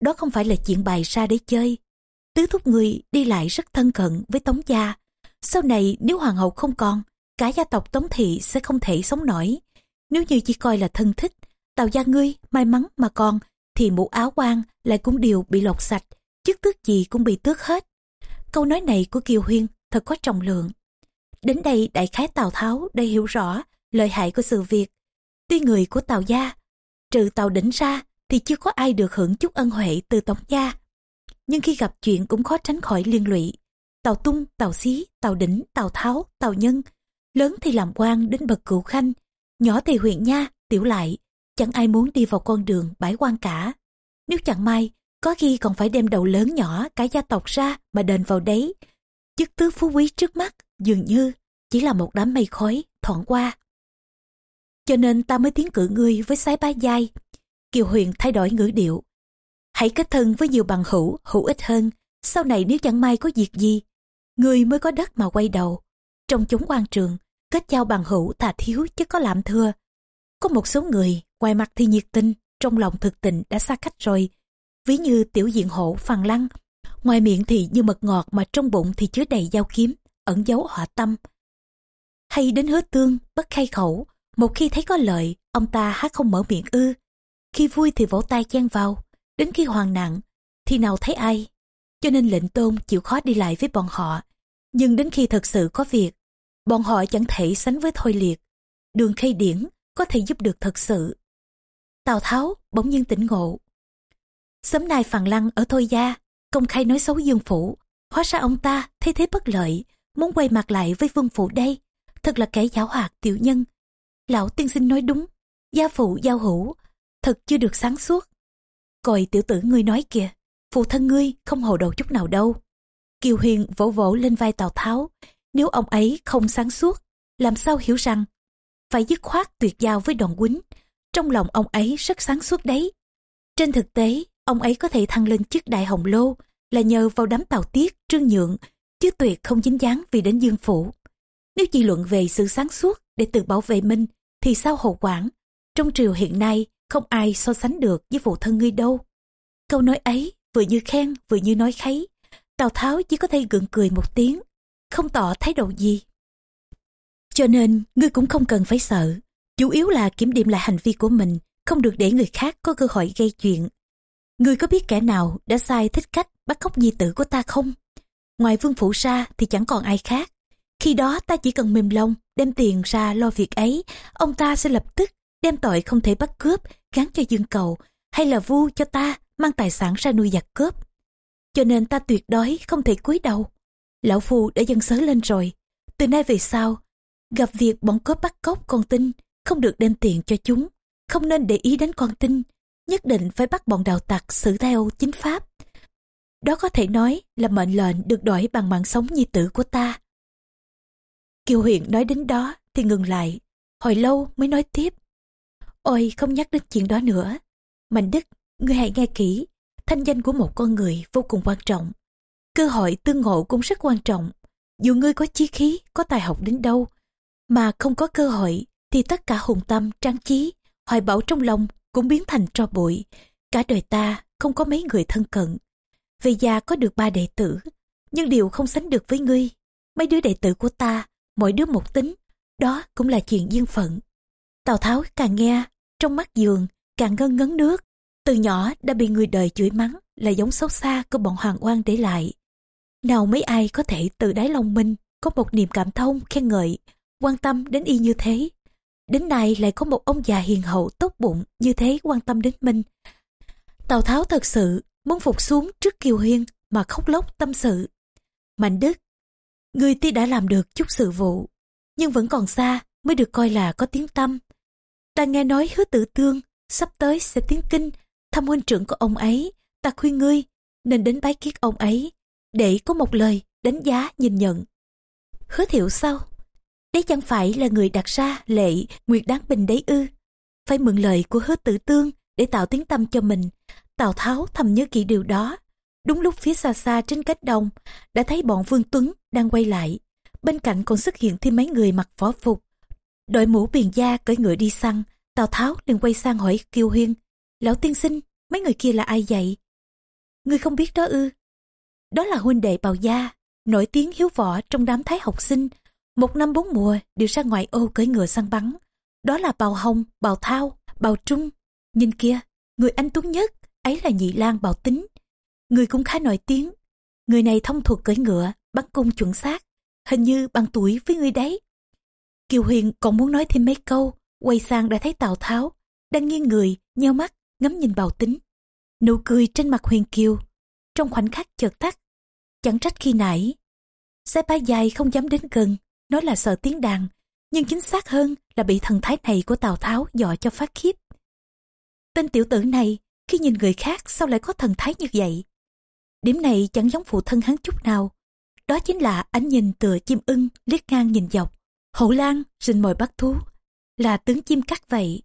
đó không phải là chuyện bày ra để chơi. Tứ thúc người đi lại rất thân cận với Tống gia. Sau này nếu hoàng hậu không còn, cả gia tộc Tống thị sẽ không thể sống nổi. Nếu như chỉ coi là thân thích, tào gia ngươi may mắn mà còn, thì mũ áo quan lại cũng đều bị lột sạch, chức tước gì cũng bị tước hết. Câu nói này của Kiều Huyên thật có trọng lượng. Đến đây đại khái Tào Tháo đã hiểu rõ lợi hại của sự việc. Tuy người của Tào gia, trừ Tào đỉnh ra thì chưa có ai được hưởng chút ân huệ từ Tống gia. Nhưng khi gặp chuyện cũng khó tránh khỏi liên lụy. Tào Tung, Tào Xí, Tào Đỉnh, Tào Tháo, Tào Nhân, lớn thì làm quan đến bậc cửu khanh, nhỏ thì huyện nha, tiểu lại, chẳng ai muốn đi vào con đường bãi quan cả. Nếu chẳng may, có khi còn phải đem đầu lớn nhỏ cả gia tộc ra mà đền vào đấy. Chức tứ phú quý trước mắt dường như chỉ là một đám mây khói thoảng qua. Cho nên ta mới tiến cử ngươi với sái ba giai. Kiều Huyền thay đổi ngữ điệu. Hãy kết thân với nhiều bằng hữu, hữu ích hơn. Sau này nếu chẳng may có việc gì, ngươi mới có đất mà quay đầu. Trong chúng quan trường, kết giao bằng hữu thà thiếu chứ có làm thưa. Có một số người, ngoài mặt thì nhiệt tình, trong lòng thực tình đã xa cách rồi. Ví như tiểu diện hổ phàn lăng, ngoài miệng thì như mật ngọt mà trong bụng thì chứa đầy dao kiếm, ẩn giấu họa tâm. Hay đến hứa tương, bất khai khẩu, một khi thấy có lợi, ông ta há không mở miệng ư. Khi vui thì vỗ tay chen vào, đến khi hoàng nặng, thì nào thấy ai. Cho nên lệnh tôn chịu khó đi lại với bọn họ. Nhưng đến khi thật sự có việc, bọn họ chẳng thể sánh với thôi liệt. Đường khay điển có thể giúp được thật sự. Tào Tháo bỗng nhiên tỉnh ngộ. Sớm nay Phàn Lăng ở Thôi Gia, công khai nói xấu Dương Phủ. Hóa ra ông ta thấy thế bất lợi, muốn quay mặt lại với Vương Phủ đây. Thật là kẻ giáo hoạt tiểu nhân, Lão tiên sinh nói đúng, gia phụ giao hữu, thật chưa được sáng suốt. Còi tiểu tử ngươi nói kìa, phụ thân ngươi không hồ đồ chút nào đâu. Kiều Huyền vỗ vỗ lên vai Tào Tháo, nếu ông ấy không sáng suốt, làm sao hiểu rằng phải dứt khoát tuyệt giao với đoàn quýnh. Trong lòng ông ấy rất sáng suốt đấy. Trên thực tế, ông ấy có thể thăng lên chức đại hồng lô là nhờ vào đám tàu tiết, trương nhượng, chứ tuyệt không dính dáng vì đến dương phủ. Nếu chỉ luận về sự sáng suốt để tự bảo vệ mình, thì sao hậu quản? Trong triều hiện nay không ai so sánh được với phụ thân ngươi đâu. Câu nói ấy vừa như khen vừa như nói kháy. Tào tháo chỉ có thể gượng cười một tiếng không tỏ thái độ gì. Cho nên ngươi cũng không cần phải sợ. Chủ yếu là kiểm điểm lại hành vi của mình không được để người khác có cơ hội gây chuyện. Ngươi có biết kẻ nào đã sai thích cách bắt cóc nhi tử của ta không? Ngoài vương phủ ra thì chẳng còn ai khác khi đó ta chỉ cần mềm lòng, đem tiền ra lo việc ấy, ông ta sẽ lập tức đem tội không thể bắt cướp gắn cho dương cầu, hay là vu cho ta mang tài sản ra nuôi giặc cướp. Cho nên ta tuyệt đối không thể cúi đầu. Lão Phu đã dâng sớ lên rồi. Từ nay về sau, gặp việc bọn cướp bắt cóc con tin, không được đem tiền cho chúng, không nên để ý đến con tin, nhất định phải bắt bọn đào tặc xử theo chính pháp. Đó có thể nói là mệnh lệnh được đổi bằng mạng sống nhi tử của ta. Kiều Huyền nói đến đó thì ngừng lại, hồi lâu mới nói tiếp. Ôi không nhắc đến chuyện đó nữa. Mạnh Đức, ngươi hãy nghe kỹ, thanh danh của một con người vô cùng quan trọng. Cơ hội tương ngộ cũng rất quan trọng. Dù ngươi có chí khí, có tài học đến đâu, mà không có cơ hội, thì tất cả hùng tâm, trang trí, hoài bão trong lòng cũng biến thành tro bụi. Cả đời ta không có mấy người thân cận. Về già có được ba đệ tử, nhưng điều không sánh được với ngươi. Mấy đứa đệ tử của ta, mỗi đứa một tính, đó cũng là chuyện duyên phận. Tào Tháo càng nghe, trong mắt giường, càng ngân ngấn nước. Từ nhỏ đã bị người đời chửi mắng là giống xấu xa của bọn hoàng oan để lại. Nào mấy ai có thể từ đáy lòng mình có một niềm cảm thông, khen ngợi, quan tâm đến y như thế. Đến nay lại có một ông già hiền hậu tốt bụng như thế quan tâm đến mình. Tào Tháo thật sự muốn phục xuống trước Kiều Huyên mà khóc lóc tâm sự. Mạnh Đức, người tuy đã làm được chút sự vụ, nhưng vẫn còn xa mới được coi là có tiếng tâm. Ta nghe nói hứa tử tương sắp tới sẽ tiến kinh thăm huynh trưởng của ông ấy. Ta khuyên ngươi nên đến bái kiết ông ấy để có một lời đánh giá nhìn nhận. Hứa thiệu sao? Đấy chẳng phải là người đặt ra lệ Nguyệt Đáng Bình đấy ư. Phải mượn lời của hứa tử tương để tạo tiếng tâm cho mình. Tào Tháo thầm nhớ kỹ điều đó. Đúng lúc phía xa xa trên cách đồng đã thấy bọn Vương Tuấn đang quay lại. Bên cạnh còn xuất hiện thêm mấy người mặc võ phục. Đội mũ biền da cởi ngựa đi săn, Tào Tháo liền quay sang hỏi Kiều Huyên. Lão tiên sinh, mấy người kia là ai vậy? Ngươi không biết đó ư? Đó là huynh đệ Bào Gia, nổi tiếng hiếu võ trong đám thái học sinh. Một năm bốn mùa đều ra ngoài ô cưỡi ngựa săn bắn. Đó là Bào Hồng, Bào Thao, Bào Trung. Nhìn kia, người anh tuấn nhất, ấy là Nhị Lan Bào Tính. Người cũng khá nổi tiếng. Người này thông thuộc cưỡi ngựa, bắn cung chuẩn xác. Hình như bằng tuổi với người đấy. Kiều Huyền còn muốn nói thêm mấy câu, quay sang đã thấy Tào Tháo, đang nghiêng người, nheo mắt, ngắm nhìn Bào Tính. Nụ cười trên mặt Huyền Kiều trong khoảnh khắc chợt tắt. Chẳng trách khi nãy, xe ba dài không dám đến gần, nói là sợ tiếng đàn, nhưng chính xác hơn là bị thần thái này của Tào Tháo dọ cho phát khiếp. Tên tiểu tử này, khi nhìn người khác sao lại có thần thái như vậy? Điểm này chẳng giống phụ thân hắn chút nào. Đó chính là ánh nhìn tựa chim ưng liếc ngang nhìn dọc. Hậu lan rình mồi bắt thú. Là tướng chim cắt vậy.